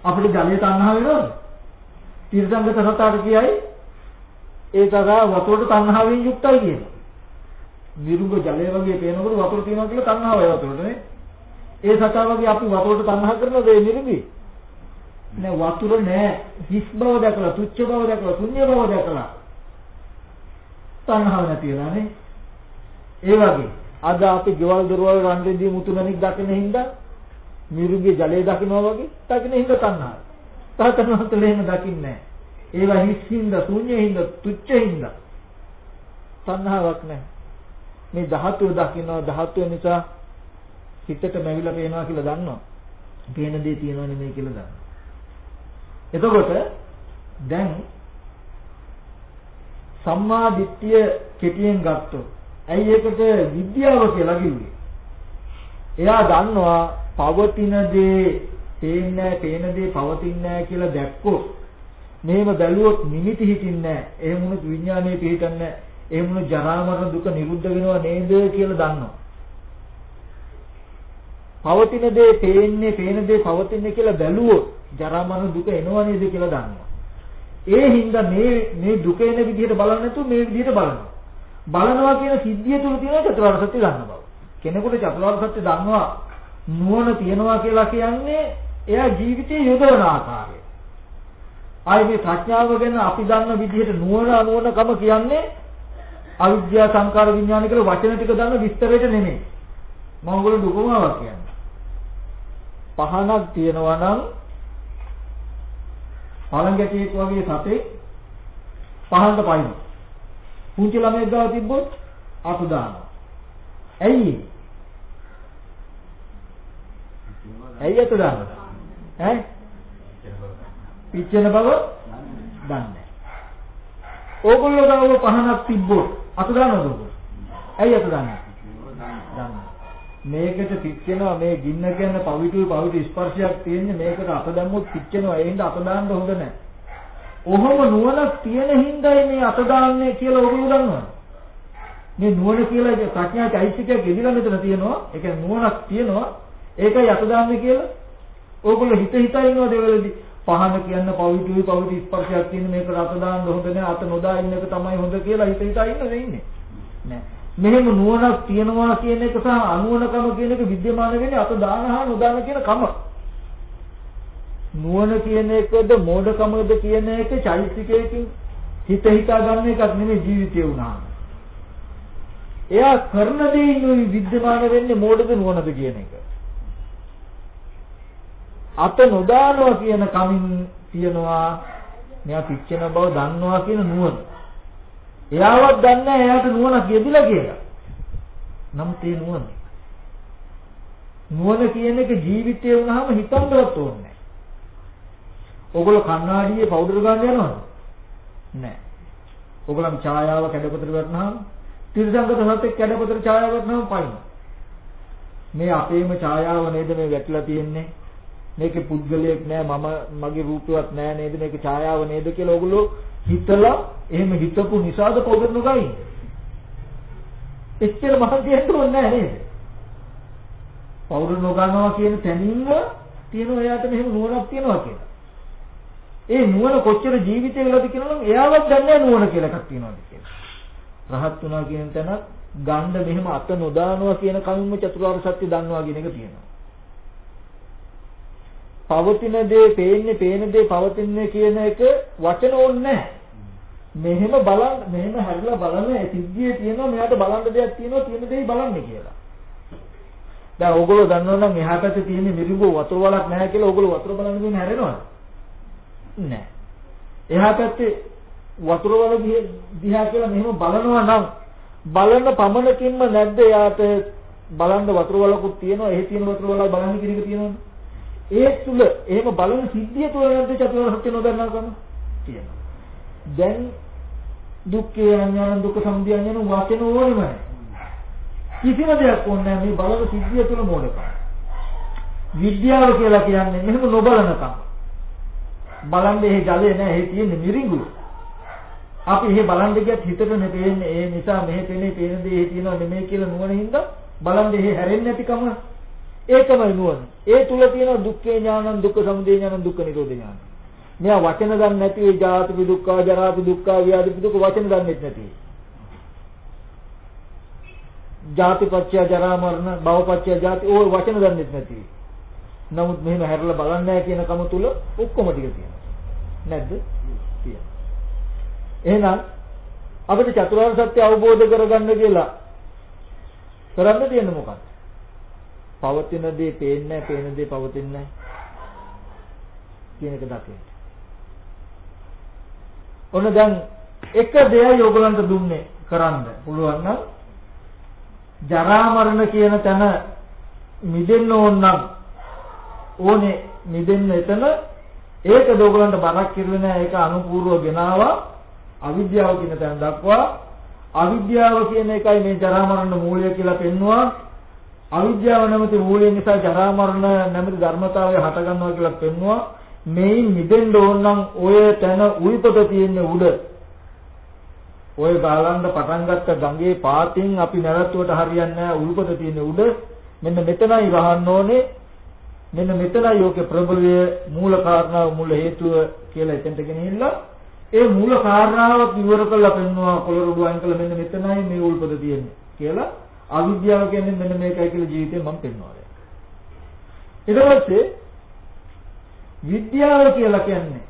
අපිට ජලයේ තණ්හා වෙනවද? තීර්ථංගත සතාට කියයි ඒ තරහ වතුරට තණ්හාවෙන් යුක්තයි කියනවා. නිරුග ජලය වගේ පේනකොට වතුර තියෙනවා කියලා තණ්හාවයි වතුරට නේ. ඒ සතා වගේ අපි වතුරට තණ්හා කරනවද ඒ නිරුගී? නෑ වතුර නෑ හිස් බව දැකලා තුච්ච බව දැකලා ශුන්‍ය බව දැකලා තණ්හාව නැති වෙලානේ. ඒ වගේ අද අපි ගෙවල් දොරවල් රන් රෙදි මුතුමැණික් දකින හින්දා මිරිගේ ජලය දකිනවා වගේ දකින හින්දා තණ්හාව. තාතනහතල එහෙම දකින්නේ නැහැ. ඒවා හිස් හින්දා ශුන්‍ය හින්දා තුච්ච හින්දා තණ්හාවක් නැහැ. මේ ධාතුව දකින්නවා ධාතුව නිසා හිතට මැවිලා පේනවා කියලා දන්නවා. පේන දේ තියෙනව නෙමෙයි කියලා දන්නවා. එතකොට දැන් සම්මා දිට්ඨිය කෙටියෙන් ගත්තොත් ඇයි ඒකට විද්‍යාව කියලා කිව්වේ? එයා දන්නවා පවතින දේ පේන්නේ පේන දේ පවතින්නේ කියලා දැක්කොත් මේව බැලුවොත් නිමිති හිටින්නේ නැහැ. එහෙම වුණොත් විඥානයේ පිහිටන්නේ නැහැ. එහෙම වුණොත් ජරා මරණ දුක නිරුද්ධ වෙනවා නේද කියලා දන්නවා. පවතින දේ පේන්නේ, පේන දේ පවතින්නේ කියලා බැලුවොත් ජරා මරණ දුක එනවා නේද කියලා දන්නවා. ඒ හින්දා මේ මේ දුක එන විදිහට බලන්නේ නැතුව මේ විදිහට බලනවා. බලනවා කියන සිද්ධිය තුල තියෙන චතුරාර්ය සත්‍ය දන්න බව. කෙනෙකුට චතුරාර්ය සත්‍ය දන්නවා නුවණ තියනවා කියලා කියන්නේ එයා ජීවිතේ යොදවන ආකාරය. ආයේ මේ ප්‍රඥාව ගැන අපි දන්න විදිහට නුවණ අනුවණකම කියන්නේ අවිද්‍යා සංකාර විඥාන කියලා වචන ටික දන්න විස්තරයට නෙමෙයි. මම ඔයගොල්ලෝ උපමාවක් කියන්නේ. පහනක් තියනවා නම් පළඟැටියෙක් වගේ සතේ පහන්ට පයින්. පුංචි ළමයෙක් ගාව තිබ්බොත් අත දානවා. ඇයි? ඇයි අත දාන්නේ? ඈ? පිච්චෙන බව දන්නේ. ඕගොල්ලෝ ගාව පහනක් තිබ්බොත් අත දානවද ඔයගොල්ලෝ? ඇයි අත දාන්නේ? දන්නේ. මේකට පිච්චෙනවා මේ ගින්න කියන පවිතුයි පවිතු ස්පර්ශයක් තියෙන්නේ මේකට අත දැම්මොත් පිච්චෙනවා ඒ හින්දා අත දාන්න හොඳ නැහැ. ඔහොම නුවණක් තියෙන හින්දායි මේ අත දාන්නේ කියලා ඔබ දන්නවා. මේ නුවණ කියලා ප්‍රඥා චෛත්‍යකයක් ගෙදිලා මෙතන තියෙනවා. ඒ කියන්නේ නුවණක් තියෙනවා. ඒකයි අත දාන්නේ කියලා. ඕගොල්ලෝ හිත හිතා ඉන්නවද ඒවලදී? පහන කියන්න පවිතුයි පවිතු ස්පර්ශයක් තියෙන මේකට අත දාන්න හොඳ නැහැ. අත නොදා ඉන්න එක තමයි හොඳ කියලා හිත හිතා ඉන්නද ඉන්නේ? නෑ. මෙහෙම නුවණක් තියනවා කියන එක සහ අනුවණකම කියන එක विद्यमान වෙන්නේ අත දානහා නොදාන කියන කම. නුවණ කියන එකද මෝඩකමද කියන එක චෛතසිකයකින් හිත හිතා ගන්න එකක් නෙමෙයි ජීවිතය වුණා. එයා කරන දේ නුයි विद्यमान වෙන්නේ මෝඩද නුවණද කියන එක. අත නොදානවා කියන කමින් තියනවා මෙයා පිච්චෙන බව දන්නවා කියන නුවණ. එයාවත් දන්නේ නැහැ එයාට නුවණක් යෙදිලා කියලා. නමුත් ඒ නුවණ නුවණ කියන එක ජීවිතේ වුණාම හිතන්නවත් ඕනේ නැහැ. ඔයගොල්ලෝ කණ්ණාඩියේ පවුඩර් ගන්න යනවද? නැහැ. ඔයගොල්ලන් ඡායාව කැඩපතට වැටුනහම තිරසංගත සතෙක් කැඩපතට ඡායාව වැටුනහම පයින්. මේ අපේම ඡායාව නේද මේ වැටලා තියෙන්නේ? මේකේ පුද්ගලයෙක් නෑ මම මගේ රූපයක් නෑ නේද මේක ඡායාව නේද කියලා ඔයගොල්ලෝ හිතලා එහෙම හිතපු නිසාද පොදර නොගයි. එච්චර මහන්සි වෙන්න ඕනේ නෑ නේද? පෞරු නොගන්නවා කියන තැනින්ම තියෙන එයාට මෙහෙම නුවණක් තියෙනවා කියලා. ඒ නුවණ කොච්චර ජීවිතේ වෙලද කියනනම් එයාවත් දන්නේ නුවණ කියලා එකක් තියෙනවාද කියලා. රහත් වුණා කියන තැනත් ගණ්ඩ මෙහෙම අත නොදානවා කියන කමින්ම චතුරාර්ය සත්‍ය දන්නවා කියන එක තියෙනවා. පවතින දේ පේන්නේ පේන දේ පවතින්නේ කියන එක වචන ඕනේ මෙහෙම බලන්න මෙහෙම හැරිලා බලන සිද්ධියේ තියෙනවා මෙයාට බලන්න දෙයක් තියෙනවා තියෙන දෙයි බලන්නේ කියලා. දැන් ඕගොල්ලෝ දන්නවනම් එහා පැත්තේ තියෙන මිරිඟු වතුර වලක් නැහැ කියලා ඕගොල්ලෝ වතුර බලන්න ගිහින් හැරෙනවද? නැහැ. එහා පැත්තේ වතුර වල දිහා කියලා මෙහෙම බලනවා නම් බලන පමණකින්ම නැද්ද එයාට බලන්න වතුර වලකුත් තියෙනවා එහෙ තියෙන වතුර වල බලන්න කියන එක තියෙනවනේ. ඒ තුල එහෙම බලන සිද්ධිය තුල නැද්ද චතුරාර්ය සත්‍ය නොදන්නාකම තියෙනවා. දැන් දුක්ඛේ අඥාන දුක්ඛ සමුදය යන වචන ඕනෙම නැහැ. කිසිම දෙයක් ඕනේ නැහැ මේ බලන සිද්ධිය තුල මොඩකම. විද්‍යාව කියලා කියන්නේ මෙහෙම නොබලනකම. බලන්නේ ඒ ජලය නැහැ ඒ තියෙන්නේ මිරිඟු. අපි එහෙ බලන්න ගියත් හිතට නෙපෙන්නේ ඒ නිසා මෙහෙ පෙනේ පේන දේ එහෙ තියෙනව නෙමෙයි කියලා නුවණින්ද බලන්නේ එහෙ හැරෙන්නේ නැතිකම ඒකමයි නුවණ. ඒ තුල තියෙන දුක්ඛේ ඥානං දුක්ඛ සමුදය ඥානං දුක්ඛ නිරෝධ ඥානං. මෙයා වචන දන්නේ නැති ඒ ජාති දුක්ඛ, ජරා දුක්ඛ, ව්‍යාධි දුක්ඛ වචන දන්නේ නැති. ජාතිපච්චය ජරා මරණ, භවපච්චය ජාති ඕ වචන දන්නේ නැති. නමුත් මෙහෙම හැරලා බලන්නේ නැහැ කියන කම තුල ඔක්කොම ටික තියෙනවා. නැද්ද? තියෙනවා. එහෙනම් අපිට චතුරාර්ය සත්‍ය අවබෝධ කරගන්න කියලා කරන්න තියෙන්නේ මොකක්ද? පවතින දේ පේන්නේ නැහැ, පේන දේ පවතින්නේ නැහැ. කියන එක දකින්න. ඔන්න දැන් එක දෙයයි ඔයගලන්ට දුන්නේ කරන්න. පුළුවන් නම් ජරා මරණ කියන තැන මිදෙන්න ඕන නම් ඕනේ මිදෙන්න එතන. ඒක ඔයගලන්ට බරක් කිරුවේ නෑ ඒක අනුපූර්ව ගෙනාවා. අවිද්‍යාව කියන තැන දක්වා. අවිද්‍යාව කියන එකයි මේ ජරා මරණ මූලය කියලා පෙන්වුවා. අවිද්‍යාව නැමැති මූලය නිසා ජරා මරණ නැමැති ධර්මතාවය හට ගන්නවා කියලා පෙන්වුවා. මේන් මිදෙන්න ඕන නම් ඔය තැන උල්පත තියෙන උඩ. ඔය ගාලන්න පටන් ගත්ත ගඟේ පාතින් අපි නැවතුවට හරියන්නේ නැහැ උල්පත තියෙන උඩ. මෙන්න මෙතනයි වහන්න ඕනේ. මෙන්න මෙතනයි යෝගේ ප්‍රබලය මූල කාරණාව මූල හේතුව කියලා එතෙන්ට ගෙනහිල්ලා ඒ මූල කාරණාව ඉවර කරලා පෙන්නවා කොළරුඩු අයින් කළ මෙන්න මෙතනයි මේ උල්පත තියෙන්නේ කියලා. අවිද්‍යාව කියන්නේ මෙන්න මේකයි කියලා ජීවිතේ මම පෙන්වනවා. ඊට පස්සේ විද්‍යාව කියලා කියන්නේ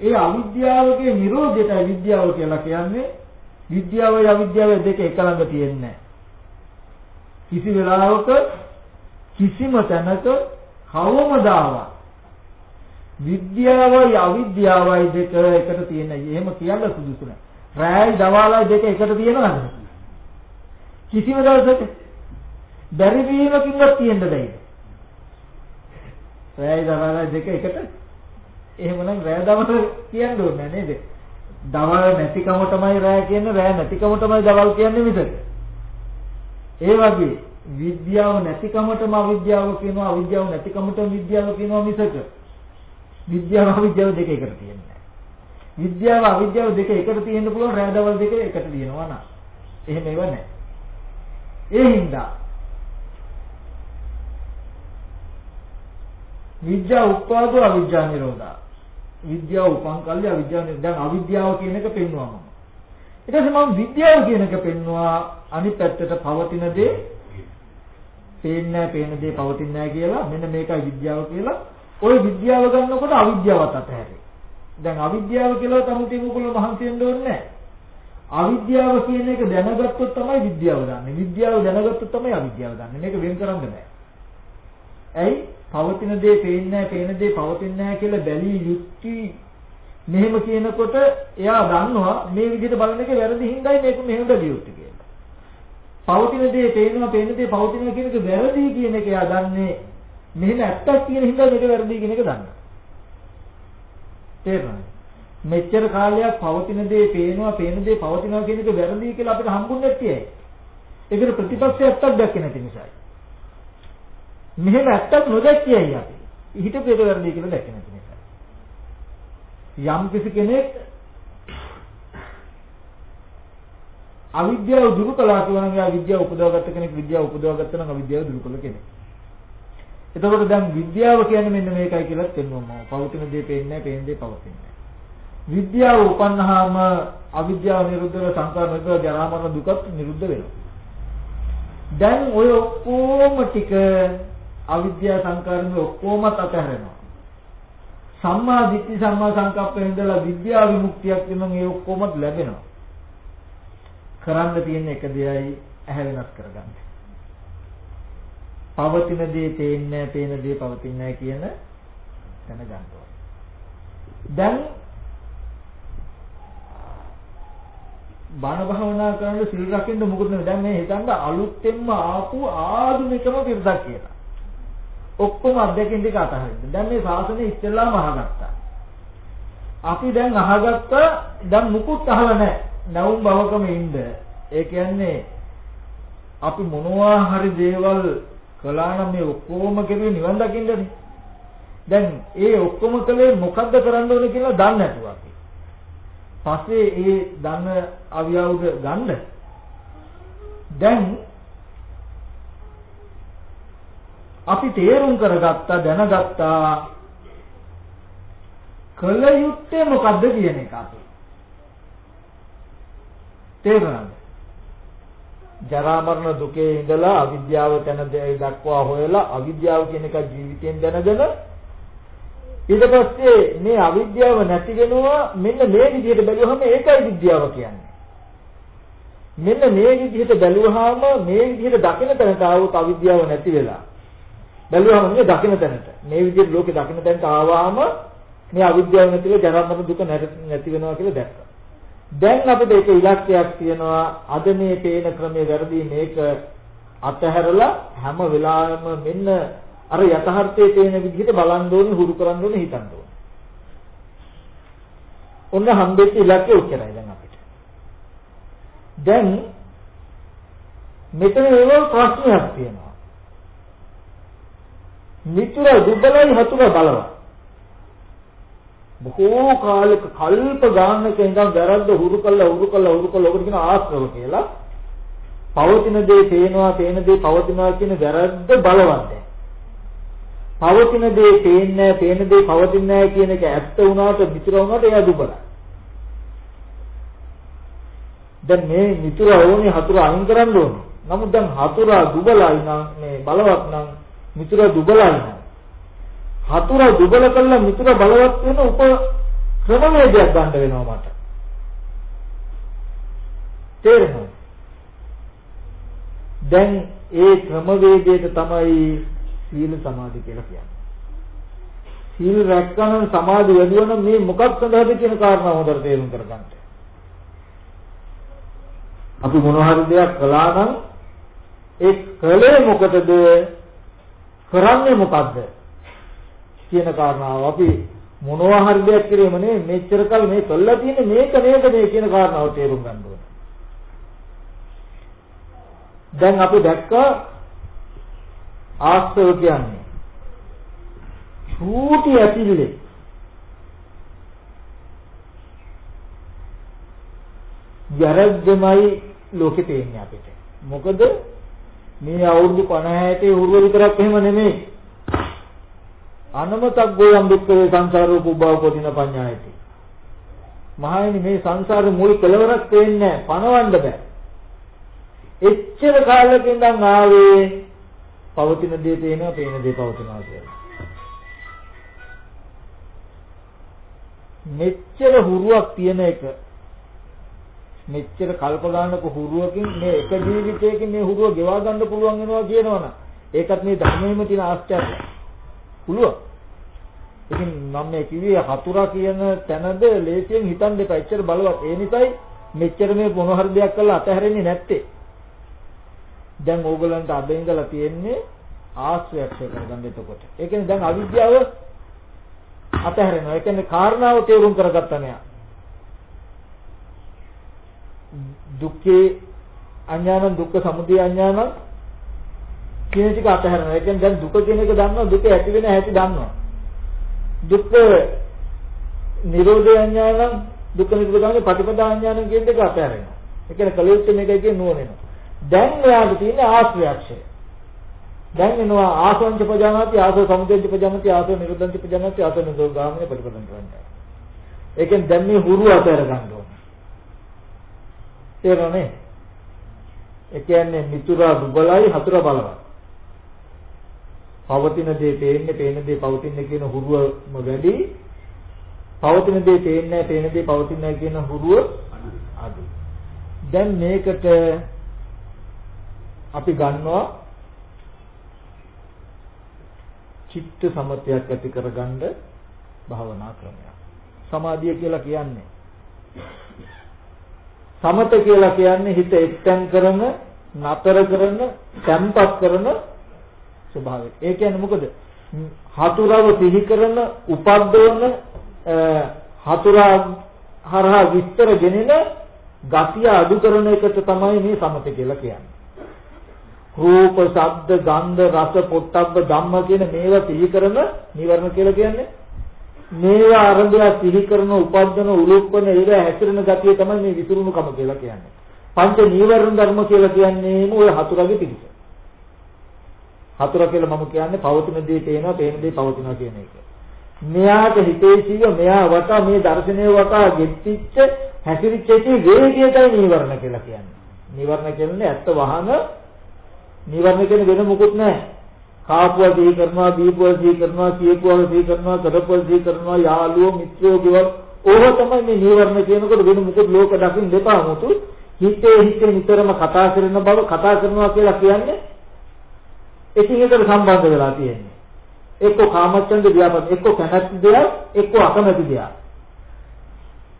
ඒ අවිද්‍යාවගේ නිරෝධයටයි විද්‍යාව කියලා කියන්නේ විද්‍යාවයි අවිද්‍යාවයි දෙක එක ළඟ තියෙන්නේ කිසි වෙලාවක කිසිම තැනක කවමදාවත් විද්‍යාවයි අවිද්‍යාවයි දෙක එකට තියෙනයි. එහෙම කියන්න සුදුසු නෑ. රායයි දවාලයි දෙක එකට තියෙනවද? කිසිම දවසක බැරි වීමකින්වත් තියෙන්න බැහැ. රායයි දවාලයි දෙක එකට එහෙමනම් රෑ දවල් කියන්න ඕනේ නේද? දවල් නැතිකම තමයි රෑ කියන්නේ රෑ නැතිකම තමයි දවල් කියන්නේ විතර. ඒ වගේ විද්‍යාව නැතිකමටම අවිද්‍යාව කියනවා අවිද්‍යාව නැතිකමටම විද්‍යාව කියනවා මිසක විද්‍යාව අවිද්‍යාව දෙක එකට තියෙන්නේ විද්‍යාව අවිද්‍යාව දෙක එකට තියෙන්න පුළුවන් රෑ දවල් දෙක එකට තියෙනවා නා එහෙම ඒව නැහැ ඒ හින්දා. විද්‍යා උපාදෝ අවිද්‍යා නිරෝධා. විද්‍යාව උපන් කල්ලි අවිද්‍යාව දැන් අවිද්‍යාව කියන එක පෙන්වනවා මම. ඊට පස්සේ මම විද්‍යාව කියන එක පෙන්වුවා. අනිත් පැත්තට පවතින දේ පේන්නේ නැහැ පේන දේ පවතින්නේ නැහැ කියලා. මෙන්න මේකයි විද්‍යාව කියලා. ওই විද්‍යාව ගන්නකොට අවිද්‍යාවත් අතහැරේ. දැන් අවිද්‍යාව කියලා තමුටි මුකුල මහන්සි වෙන්න ඕනේ නැහැ. අවිද්‍යාව කියන එක දැනගත්තොත් තමයි විද්‍යාව දන්නේ විද්‍යාව දැනගත්තොත් තමයි අවිද්‍යාව දන්නේ මේක වෙන් කරන්න බෑ ඇයි පවතින දේ පේන්නේ නැහැ පේන දේ පවතින්නේ නැහැ කියලා බැලී යුක්ති මෙහෙම කියනකොට එයා දන්නවා මේ විදිහට බලන එක වැරදි හින්දායි මේක මෙහෙම බැලිය යුත්තේ කියලා. පවතින දේ පේනවා පේන දේ පවතිනවා කියන එක වැරදි කියන එක එයා දන්නේ මෙහෙම ඇත්තක් කියන හින්දා මේක වැරදි කියන එක දන්නවා. තේරුණාද? මෙච්චර කාලයක් පවතින දේ පේනවා පේන දේ පවතිනවා කියන එක වැරදි කියලා අපිට හම්බුන්නේ නැත්තේ ඇයි? ඒකට ප්‍රතිපක්ෂයක් දැක්කේ නැති නිසායි. මෙහෙම ඇත්තක් නොදැක්කේයි අපි. හිතේ ඒක වැරදි කියලා දැක්කේ නැති නිසා. යම් කිසි කෙනෙක් අවිද්‍යාව දුරු කළා කියනවා නම් එයා විද්‍යාව උපදවාගත්ත කෙනෙක් විද්‍යාව උපදවාගත්ත නම් අවිද්‍යාව දුරු කළ කෙනෙක්. එතකොට දැන් විද්‍යාව කියන්නේ මෙන්න මේකයි කියලා තේරුම් පවතින දේ පේන්නේ නැහැ, පේන දේ පවතින්නේ විද්‍යාව උපන්නාම අවිද්‍යාව නිරුද්ධ වෙලා සංකාර නිරුද්ධ ජරා මරණ දුකත් නිරුද්ධ වෙනවා. දැන් ඔය ඔක්කොම ටික අවිද්‍යා සංකාරණය ඔක්කොමත් අතහැරෙනවා. සම්මා දිට්ඨි සම්මා සංකප්පෙන් ඉඳලා විද්‍යා විමුක්තියක් වෙනම ඒ ඔක්කොමත් ලැබෙනවා. කරන්න තියෙන එක දෙයයි ඇහැ වෙනස් කරගන්න. පවතින දේ පේන්නේ පේන දේ පවතින්නේ නැහැ කියන දැනගන්න දැන් බණ භාවනා කරනකොට සිල් රකින්න මොකද දැන් මේ හිතන්න අලුත්ෙන්ම ආපු ආධුනිකම පිරිසක් කියලා. ඔක්කොම අධ්‍යක්ෂින් ටික අතහරින්න. දැන් මේ ශාසනය ඉස්සෙල්ලාම අහගත්තා. අපි දැන් අහගත්තා දැන් මුකුත් අහලා නැහැ. නැවුම් භවකම ඉන්න. ඒ කියන්නේ අපි මොනවා හරි දේවල් කළා නම් මේ ඔක්කොම කෙරුවේ නිවන් දකින්නනේ. දැන් ඒ ඔක්කොම කළේ මොකද්ද කරන්න ඕනේ කියලා දන්නේ නැතුව අපි. පස්සේ ඒ දන්න අවියවුද ගන්න. දැන් අපි තේරුම් කරගත්තා දැනගත්තා කල යුත්තේ මොකද්ද කියන එක අපි තේරුණාද ජරා මරණ දුකේ ඉඳලා අවිද්‍යාව තැන දක්වා හොයලා අවිද්‍යාව කියන එක ජීවිතයෙන් දැනගෙන ඊට පස්සේ මේ අවිද්‍යාව නැති වෙනවා මෙන්න මේ විදිහට බැලුවහම ඒකයි විද්‍යාව කියන්නේ. මෙන්න මේ විදිහට බැලුවහම මේ විදිහට දකින තැනට ආවොත් අවිද්‍යාව නැති වෙලා. බැලුවම මේ දකින්න තැනට. මේ විදිහට ලෝකේ දකින්න තැනට ආවාම මේ අවිද්‍යාව නැතිව ජරා මරණ දුක නැති වෙනවා කියලා දැක්කා. දැන් අපිට ඒක ඉලක්කයක් තියෙනවා. අද මේ පේන ක්‍රමයේ වැරදි මේක අතහැරලා හැම වෙලාවෙම මෙන්න අර යථාර්ථයේ පේන විදිහට බලන්න ඕනේ හුරු කරන්න ඕනේ හිතන්න ඕනේ. ඔන්න හම්බෙච්ච ඉලක්කය උච්චරයි දැන් අපිට. දැන් මෙතන ඒවල් ප්‍රශ්නයක් තියෙනවා. මිතුර දුබලයි හතුර බලවත්. බොහෝ කාලයක කල්ප ගානක ඉඳන් වැරද්ද හුරු කළා හුරු කළා හුරු කළා ඔකට කියන ආශ්‍රව කියලා. පවතින දේ පේනවා පේන දේ පවතිනවා කියන වැරද්ද බලවත් පවතින දේ පේන්නේ පේන දේ පවතින්නේ නැහැ කියන එක ඇත්ත වුණාට මිතුර වුණාට එයා දුබලයි. දැන් මේ මිතුර ඕනේ හතුර අයින් කරන්න ඕනේ. නමුත් දැන් හතුරා දුබලයි නම් මේ බලවත් නම් මිතුර දුබලයි නම් හතුර දුබල කළා මිතුර බලවත් වෙන උප ක්‍රමවේදයක් ගන්න වෙනවා මට. තේරෙනවද? දැන් ඒ ක්‍රමවේදයට තමයි සීල සමාධි කියලා කියන්නේ. සීල් රැක්කම සමාධි වැඩි වෙන මේ මොකක් සඳහාද කියන කාරණා හොඳට තේරුම් කරගන්න. අපි මොන හරි දෙයක් කළා නම් ඒ කලේ මොකටද කරන්නේ මොකද්ද කියන කාරණාව අපි මොනවා හරි දෙයක් කිරීම නෙවෙයි මෙච්චර කල් මේ කළා තියෙන්නේ මේක නේද මේ කියන කාරණාව තේරුම් ගන්න ඕනේ. දැන් අපි දැක්කා ආස්තව කියන්නේ චූටි ඇතිල්ලේ යරද්දමයි ලෝකේ පේන්නේ අපිට. මොකද මේ අවුරුදු 50 60 උරුව විතරක් එහෙම නෙමෙයි. අනමතක් ගෝයම් දුක්ඛේ සංසාරෝ කුබ්බවපදින පඤ්ඤායති. මහණෙනි මේ සංසාරේ මුල් කෙලවරක් පේන්නේ නැහැ. පණවන්න බෑ. එච්චර කාලෙක ඉඳන් ආවේ පවතින දේ පේනවා, පේන දේ පවතිනවා කියලා. මෙච්චර හුරුවක් තියෙන එක මෙච්චර කල්ප ගන්නක හුරුවකින් මේ එක ජීවිතයකින් මේ හුරුව ගෙවා ගන්න පුළුවන් වෙනවා කියනවනම් ඒකත් මේ ධර්මයේම තියෙන ආශ්චර්යය. පුළුවන්. ඉතින් මම මේ කිව්වේ හතුරා කියන තැනද ලේසියෙන් හිතන්න දෙපා. එච්චර බලවත්. ඒ නිසායි මෙච්චර මේ මොන හරි දෙයක් කරලා අතහැරෙන්නේ නැත්තේ. දැන් ඕගලන්ට අද ඉඳලා තියෙන්නේ ආශ්‍රයක්ෂය කරගන්න එතකොට. ඒ කියන්නේ දැන් අවිද්‍යාව අතහැරෙනවා. ඒ කියන්නේ කාරණාව තේරුම් කරගත්තා නෑ. දුක්ඛේ අඥාන දුක්ඛ සමුදය අඥාන කියන ටික අතහැරෙනවා. ඒ කියන්නේ දැන් දුක කියන එක දන්නවා දුක ඇති වෙන හැටි දන්නවා. දුක්ඛ නිරෝධය අඥාන දුක්ඛ නිරෝධගාමී ප්‍රතිපදා අඥාන කියන දෙක අතහැරෙනවා. ඒ කියන්නේ කලියුත් මේකයි කියන නුවණෙනවා. දැන් එයාට තියෙන ආශ්‍රයක්ෂය. දැන් එනවා ආසංච පජානාති ආසෝ සමුදයංච පජානාති ආසෝ නිරුද්ධංච පජානාති ආසෝ නිරෝධ ගාමිනේ ප්‍රතිපදන් කරන්නේ. ඒකෙන් දැන් මේ හුරු අතර ගන්න ඕනේ. තේරෙන්නේ? ඒ කියන්නේ මිතුරා දුබලයි හතුරා බලවත්. පවතින දේ පේන්නේ පේන දේ පවතින්නේ කියන හුරුවම වැඩි. පවතින දේ පේන්නේ පේන දේ පවතින්නේ කියන හුරුව අඩු. දැන් මේකට අපි ගන්නවා චිත්ත සමතයක් ඇති කරගන්න භාවනා ක්‍රමයක්. සමාධිය කියලා කියන්නේ සමත කියලා කියන්නේ හිත එක්තෙන් කරන, නතර කරන, තැම්පත් කරන ස්වභාවය. ඒ කියන්නේ මොකද? හතුරව සිහි කරන, උපද්දවන හතුරා හරහා විස්තර ගෙනෙන ගතිය අඩු කරන එකට තමයි මේ සමත කියලා කියන්නේ. රූප, ශබ්ද, ගන්ධ, රස, පොට්ටබ්බ ධම්ම කියන මේවා සිහි කරන නිවර්ණ කියලා කියන්නේ මේවා ආරම්භය සිහි කරන, උපද්දන, උලුප්පන ඒවා හැසිරෙන ගතිය තමයි මේ විසිරුණුකම කියලා කියන්නේ. පංච නීවරණ ධර්ම කියලා කියන්නේ ඔය හතුරගේ පිළිස. හතුර කියලා මම කියන්නේ පවතින දේ පේනවා, පේන දේ පවතිනවා කියන එක. මෙයාට හිතේසිය මෙයා වටා මේ දර්ශනය වටා ගෙච්චිච්ච හැසිරිච්ච එකේ වේගයටයි නීවරණ කියලා කියන්නේ. නීවරණ කියන්නේ ඇත්ත වහන නිවර්ණ කියන්නේ වෙන මොකුත් නැහැ. කාපුවා සිහි කරනවා, දීපුවා සිහි කරනවා, කියපුවා සිහි කරනවා, කරපුවා සිහි කරනවා, යාළුවෝ, මිත්‍රයෝ ගෙවල් ඕව තමයි මේ නිවර්ණ කියනකොට වෙන මොකුත් ලෝක දකින්න දෙපා මුතු හිතේ හිතේ නිතරම කතා කරන බව කතා කරනවා කියලා කියන්නේ එකින් එකට සම්බන්ධ වෙලා තියෙන්නේ. එක්ක කාමච්ඡන්ද ව්‍යාපද, එක්ක කැමැති දෙයක්, එක්ක අකමැති දෙයක්.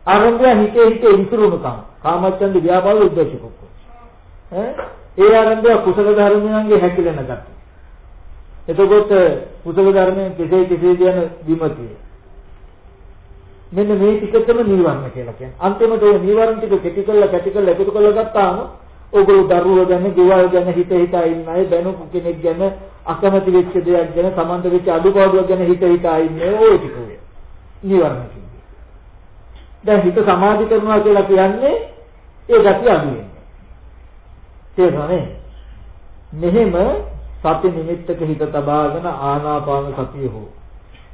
ආරම්භය හිතේ හිතේ විසිරුණුකම. කාමච්ඡන්ද ව්‍යාපාද උද්දේශකක. ඈ ඒ ආරම්භය කුසල ධර්මයන්ගේ හැකිලෙන ගතිය. එතකොට කුසල ධර්මයෙන් කෙසේ කෙසේ යන විමතිය. මෙන්න මේ ටිකටම නිවර්ණ කියලා කියන්නේ. අන්තිමට ওই නිවර්ණ ටික කෙටි කරලා කැටි කරලා එකතු කරලා ගත්තාම ඕගොල්ලෝ දරුවෝ ගැන, ගෙවල් ගැන හිත හිතා ඉන්න අය බැනුකු කෙනෙක් ගැන, අකමැති වෙච්ච දෙයක් ගැන, සමන්ත වෙච්ච අඩුපාඩුවක් ගැන හිත හිතා ඉන්නේ ওই ටික ඔය. නිවර්ණ කියන්නේ. දැන් හිත සමාධි කරනවා කියලා කියන්නේ ඒ gati අඩු වෙන්නේ. තේරුණානේ? මෙහෙම සති නිමිත්තක හිත තබාගෙන ආනාපාන සතිය හෝ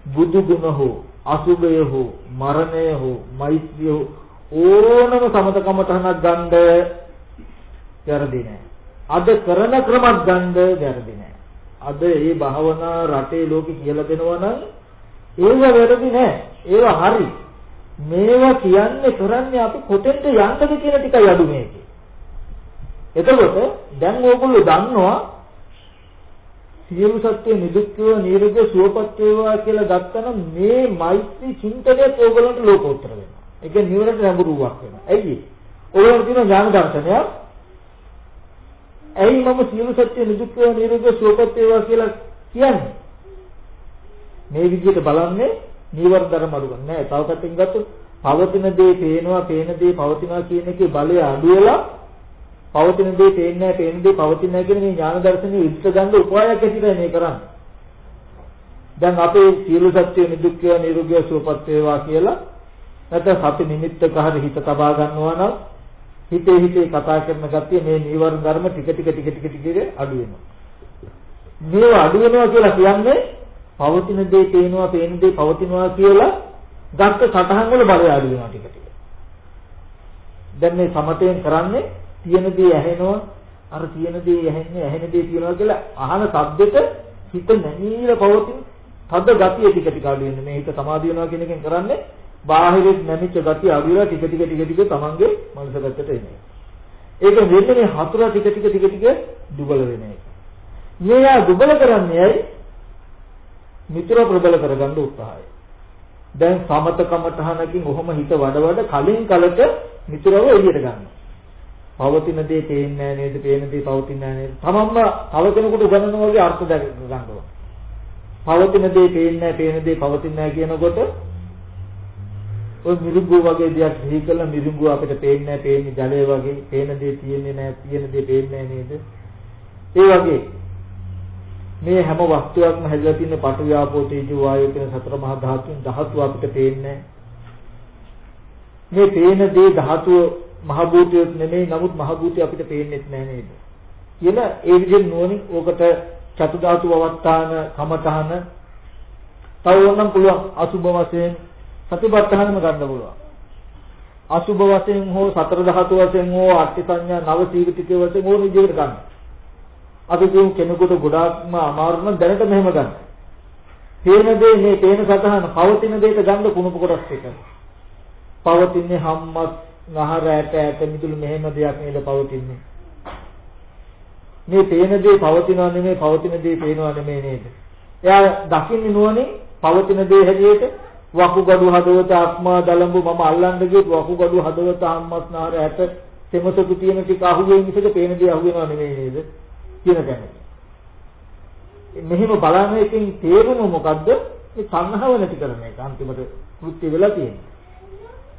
බුදු ගුණ හෝ අසුභය හෝ මරණය හෝ මෛත්‍රිය හෝ ඕනම සමතකමටහනක් ගන්න වැරදි නෑ. අද කරන ක්‍රමයක් ගන්න වැරදි නෑ. අද මේ භාවනා රටේ ලෝකෙ කියලා දෙනවා නම් ඒව වැරදි නෑ. ඒව හරි. මේවා කියන්නේ කරන්නේ අපි කොතෙන්ද යන්නද කියන ටිකයි අඩු මේකේ. එතකොට දැන් ඕගොල්ලෝ දන්නවා සියලු සත්‍ය නිදුක්කව නිරෝධ සුවපත් වේවා කියලා ගත්තනම් මේ මෛත්‍රී චින්තනයත් ඕගොල්ලන්ට ලෝකෝත්තර වෙනවා. ඒක නිවරට ලැබුරුවක් වෙනවා. ඇයි? ඕගොල්ලෝ කියන ඥාන දර්ශනය ඇයි මම සියලු සත්‍ය නිදුක්කව නිරෝධ සුවපත් වේවා කියලා කියන්නේ? මේ විදිහට බලන්නේ නීවර ධර්ම අඩු ගන්න නෑ. තව පැත්තකින් ගත්තොත් පවතින දේ පේනවා, පේන දේ පවතිනවා කියන එකේ බලය අඩු වෙලා පවතින දේ පේන්නේ නැහැ, පේන දේ පවතින්නේ නැහැ කියන මේ ඥාන දර්ශනේ ඉදිරියට ගන්න උපායක් ඇතිද මේ කරන්නේ. දැන් අපේ සියලු සත්‍ය නිදුක්ඛය නිරෝගය සුවපත් වේවා කියලා නැත්නම් සති නිමිත්තක හරි හිත තබා ගන්නවා නම් හිතේ හිතේ කතා කරන ගතිය මේ නීවරණ ධර්ම ටික ටික ටික ටික ටික අඩු වෙනවා. මේවා අඩු වෙනවා කියලා කියන්නේ පවතින දේ පේනවා, පේන දේ පවතිනවා කියලා ගත්ත සටහන් වල බලය අඩු වෙනවා ටික ටික. දැන් මේ සමතයෙන් කරන්නේ තියෙන දේ ඇහෙනවා අර තියෙන දේ ඇහෙන්නේ ඇහෙන දේ තියෙනවා කියලා අහන සද්දෙට හිත නැමීලා පවතින තද ගතිය ටික ටික අඩු වෙන්නේ. මේ හිත සමාධි වෙනවා කියන එකෙන් කරන්නේ බාහිරින් නැමිච්ච ගතිය අඩු වෙලා ටික ටික ටික ටික තමන්ගේ මනස පැත්තට එන්නේ. ඒක වෙන්නේ මේ හතර ටික ටික ටික ටික දුබල වෙන එක. මේවා දුබල කරන්නේ ඇයි? මිත්‍ර ප්‍රබල කරගන්න උත්සාහය. දැන් සමතකමඨහනකින් ඔහොම හිත වඩ වඩ කලින් කලට මිත්‍රව එළියට ගන්නවා. පවතින දේ පේන්නේ නේද? පේන දේ පවතින්නේ නේද? තමන්ම තව කෙනෙකුට උගන්වන වගේ අර්ථ දැක ගන්න ඕන. පවතින දේ පේන්නේ පේන දේ පවතින්නේ කියනකොට ඔය මිරිඟු වගේ දෙයක් සිහි කළා මිරිඟු අපිට පේන්නේ පේන්නේ ජලය වගේ පේන දේ තියෙන්නේ නැහැ තියෙන දේ පේන්නේ නේද? ඒ වගේ මේ හැම වස්තුවක්ම හැදලා තියෙන පඨවි ආපෝ තේජෝ වායෝ කියන සතර මහා ධාතුන් ධාතු අපිට පේන්නේ මේ පේන දේ ධාතුව මහ භූතයොත් නෙමෙයි නමුත් මහ භූතය අපිට පේන්නේත් නැහැ නේද? කියලා ඒ විදිහෙන් නුවණින් ඕකට චතු ධාතු අවස්ථාන කමතහන තව ඕනම් පුළුවන් අසුබ වශයෙන් සතිපත්තහනම ගන්න පුළුවන්. අසුබ වශයෙන් හෝ සතර ධාතු වශයෙන් හෝ අට්ඨ සංඥා නව සීවිතික වශයෙන් ඕන විදිහකට ගන්න. අපි කියමු කෙනෙකුට ගොඩාක්ම අමාරු නම් දැනට මෙහෙම ගන්න. තේන දේ මේ තේන සතහන පවතින දෙයට ගන්න කුණප කොටස් එක. පවතින්නේ හම්මස් නහර ඇට ඇට මිදුළු මෙහෙම දෙයක් නේද පවතින්නේ. මේ පේන දේ පවතිනව නෙමෙයි පවතින දේ පේනව නෙමෙයි නේද? එයා දකින්නේ නුවණින් පවතින දේ හැටියට වකුගඩු හදවත ආත්මා දලඹු මම අල්ලන්න ගියොත් වකුගඩු හදවත ආම්මස් නහර ඇට තෙමසතු තියෙන ටික අහුවෙන මිසක පේන දේ අහුවෙනව නෙමෙයි නේද? කියන තැන. මෙහෙම බලන එකෙන් තේරුම මොකද්ද? මේ සංහව නැති කරන එක අන්තිමට කෘත්‍ය වෙලා තියෙන්නේ.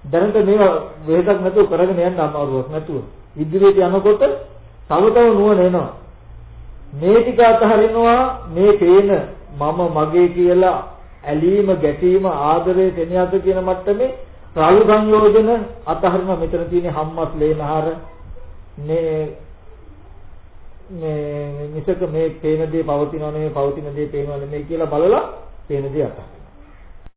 දැනට මේවා වෙහසක් නැතුව කරගෙන යන්න අමාරුවක් නැතුව. ඉදිරියට යනකොට තව තව නුවණ එනවා. මේ ටික අතහරිනවා මේ පේන මම මගේ කියලා ඇලීම ගැටීම ආදරය තෙනියද කියන මට්ටමේ රාළු සංයෝජන අතහරිනවා. මෙතන තියෙන හම්මස් ලේනහර මේ මේ මිසක මේ පේන දේ පවතිනව නෙමෙයි පවතින දේ පේනව නෙමෙයි කියලා බලලා පේන දේ අතහරිනවා.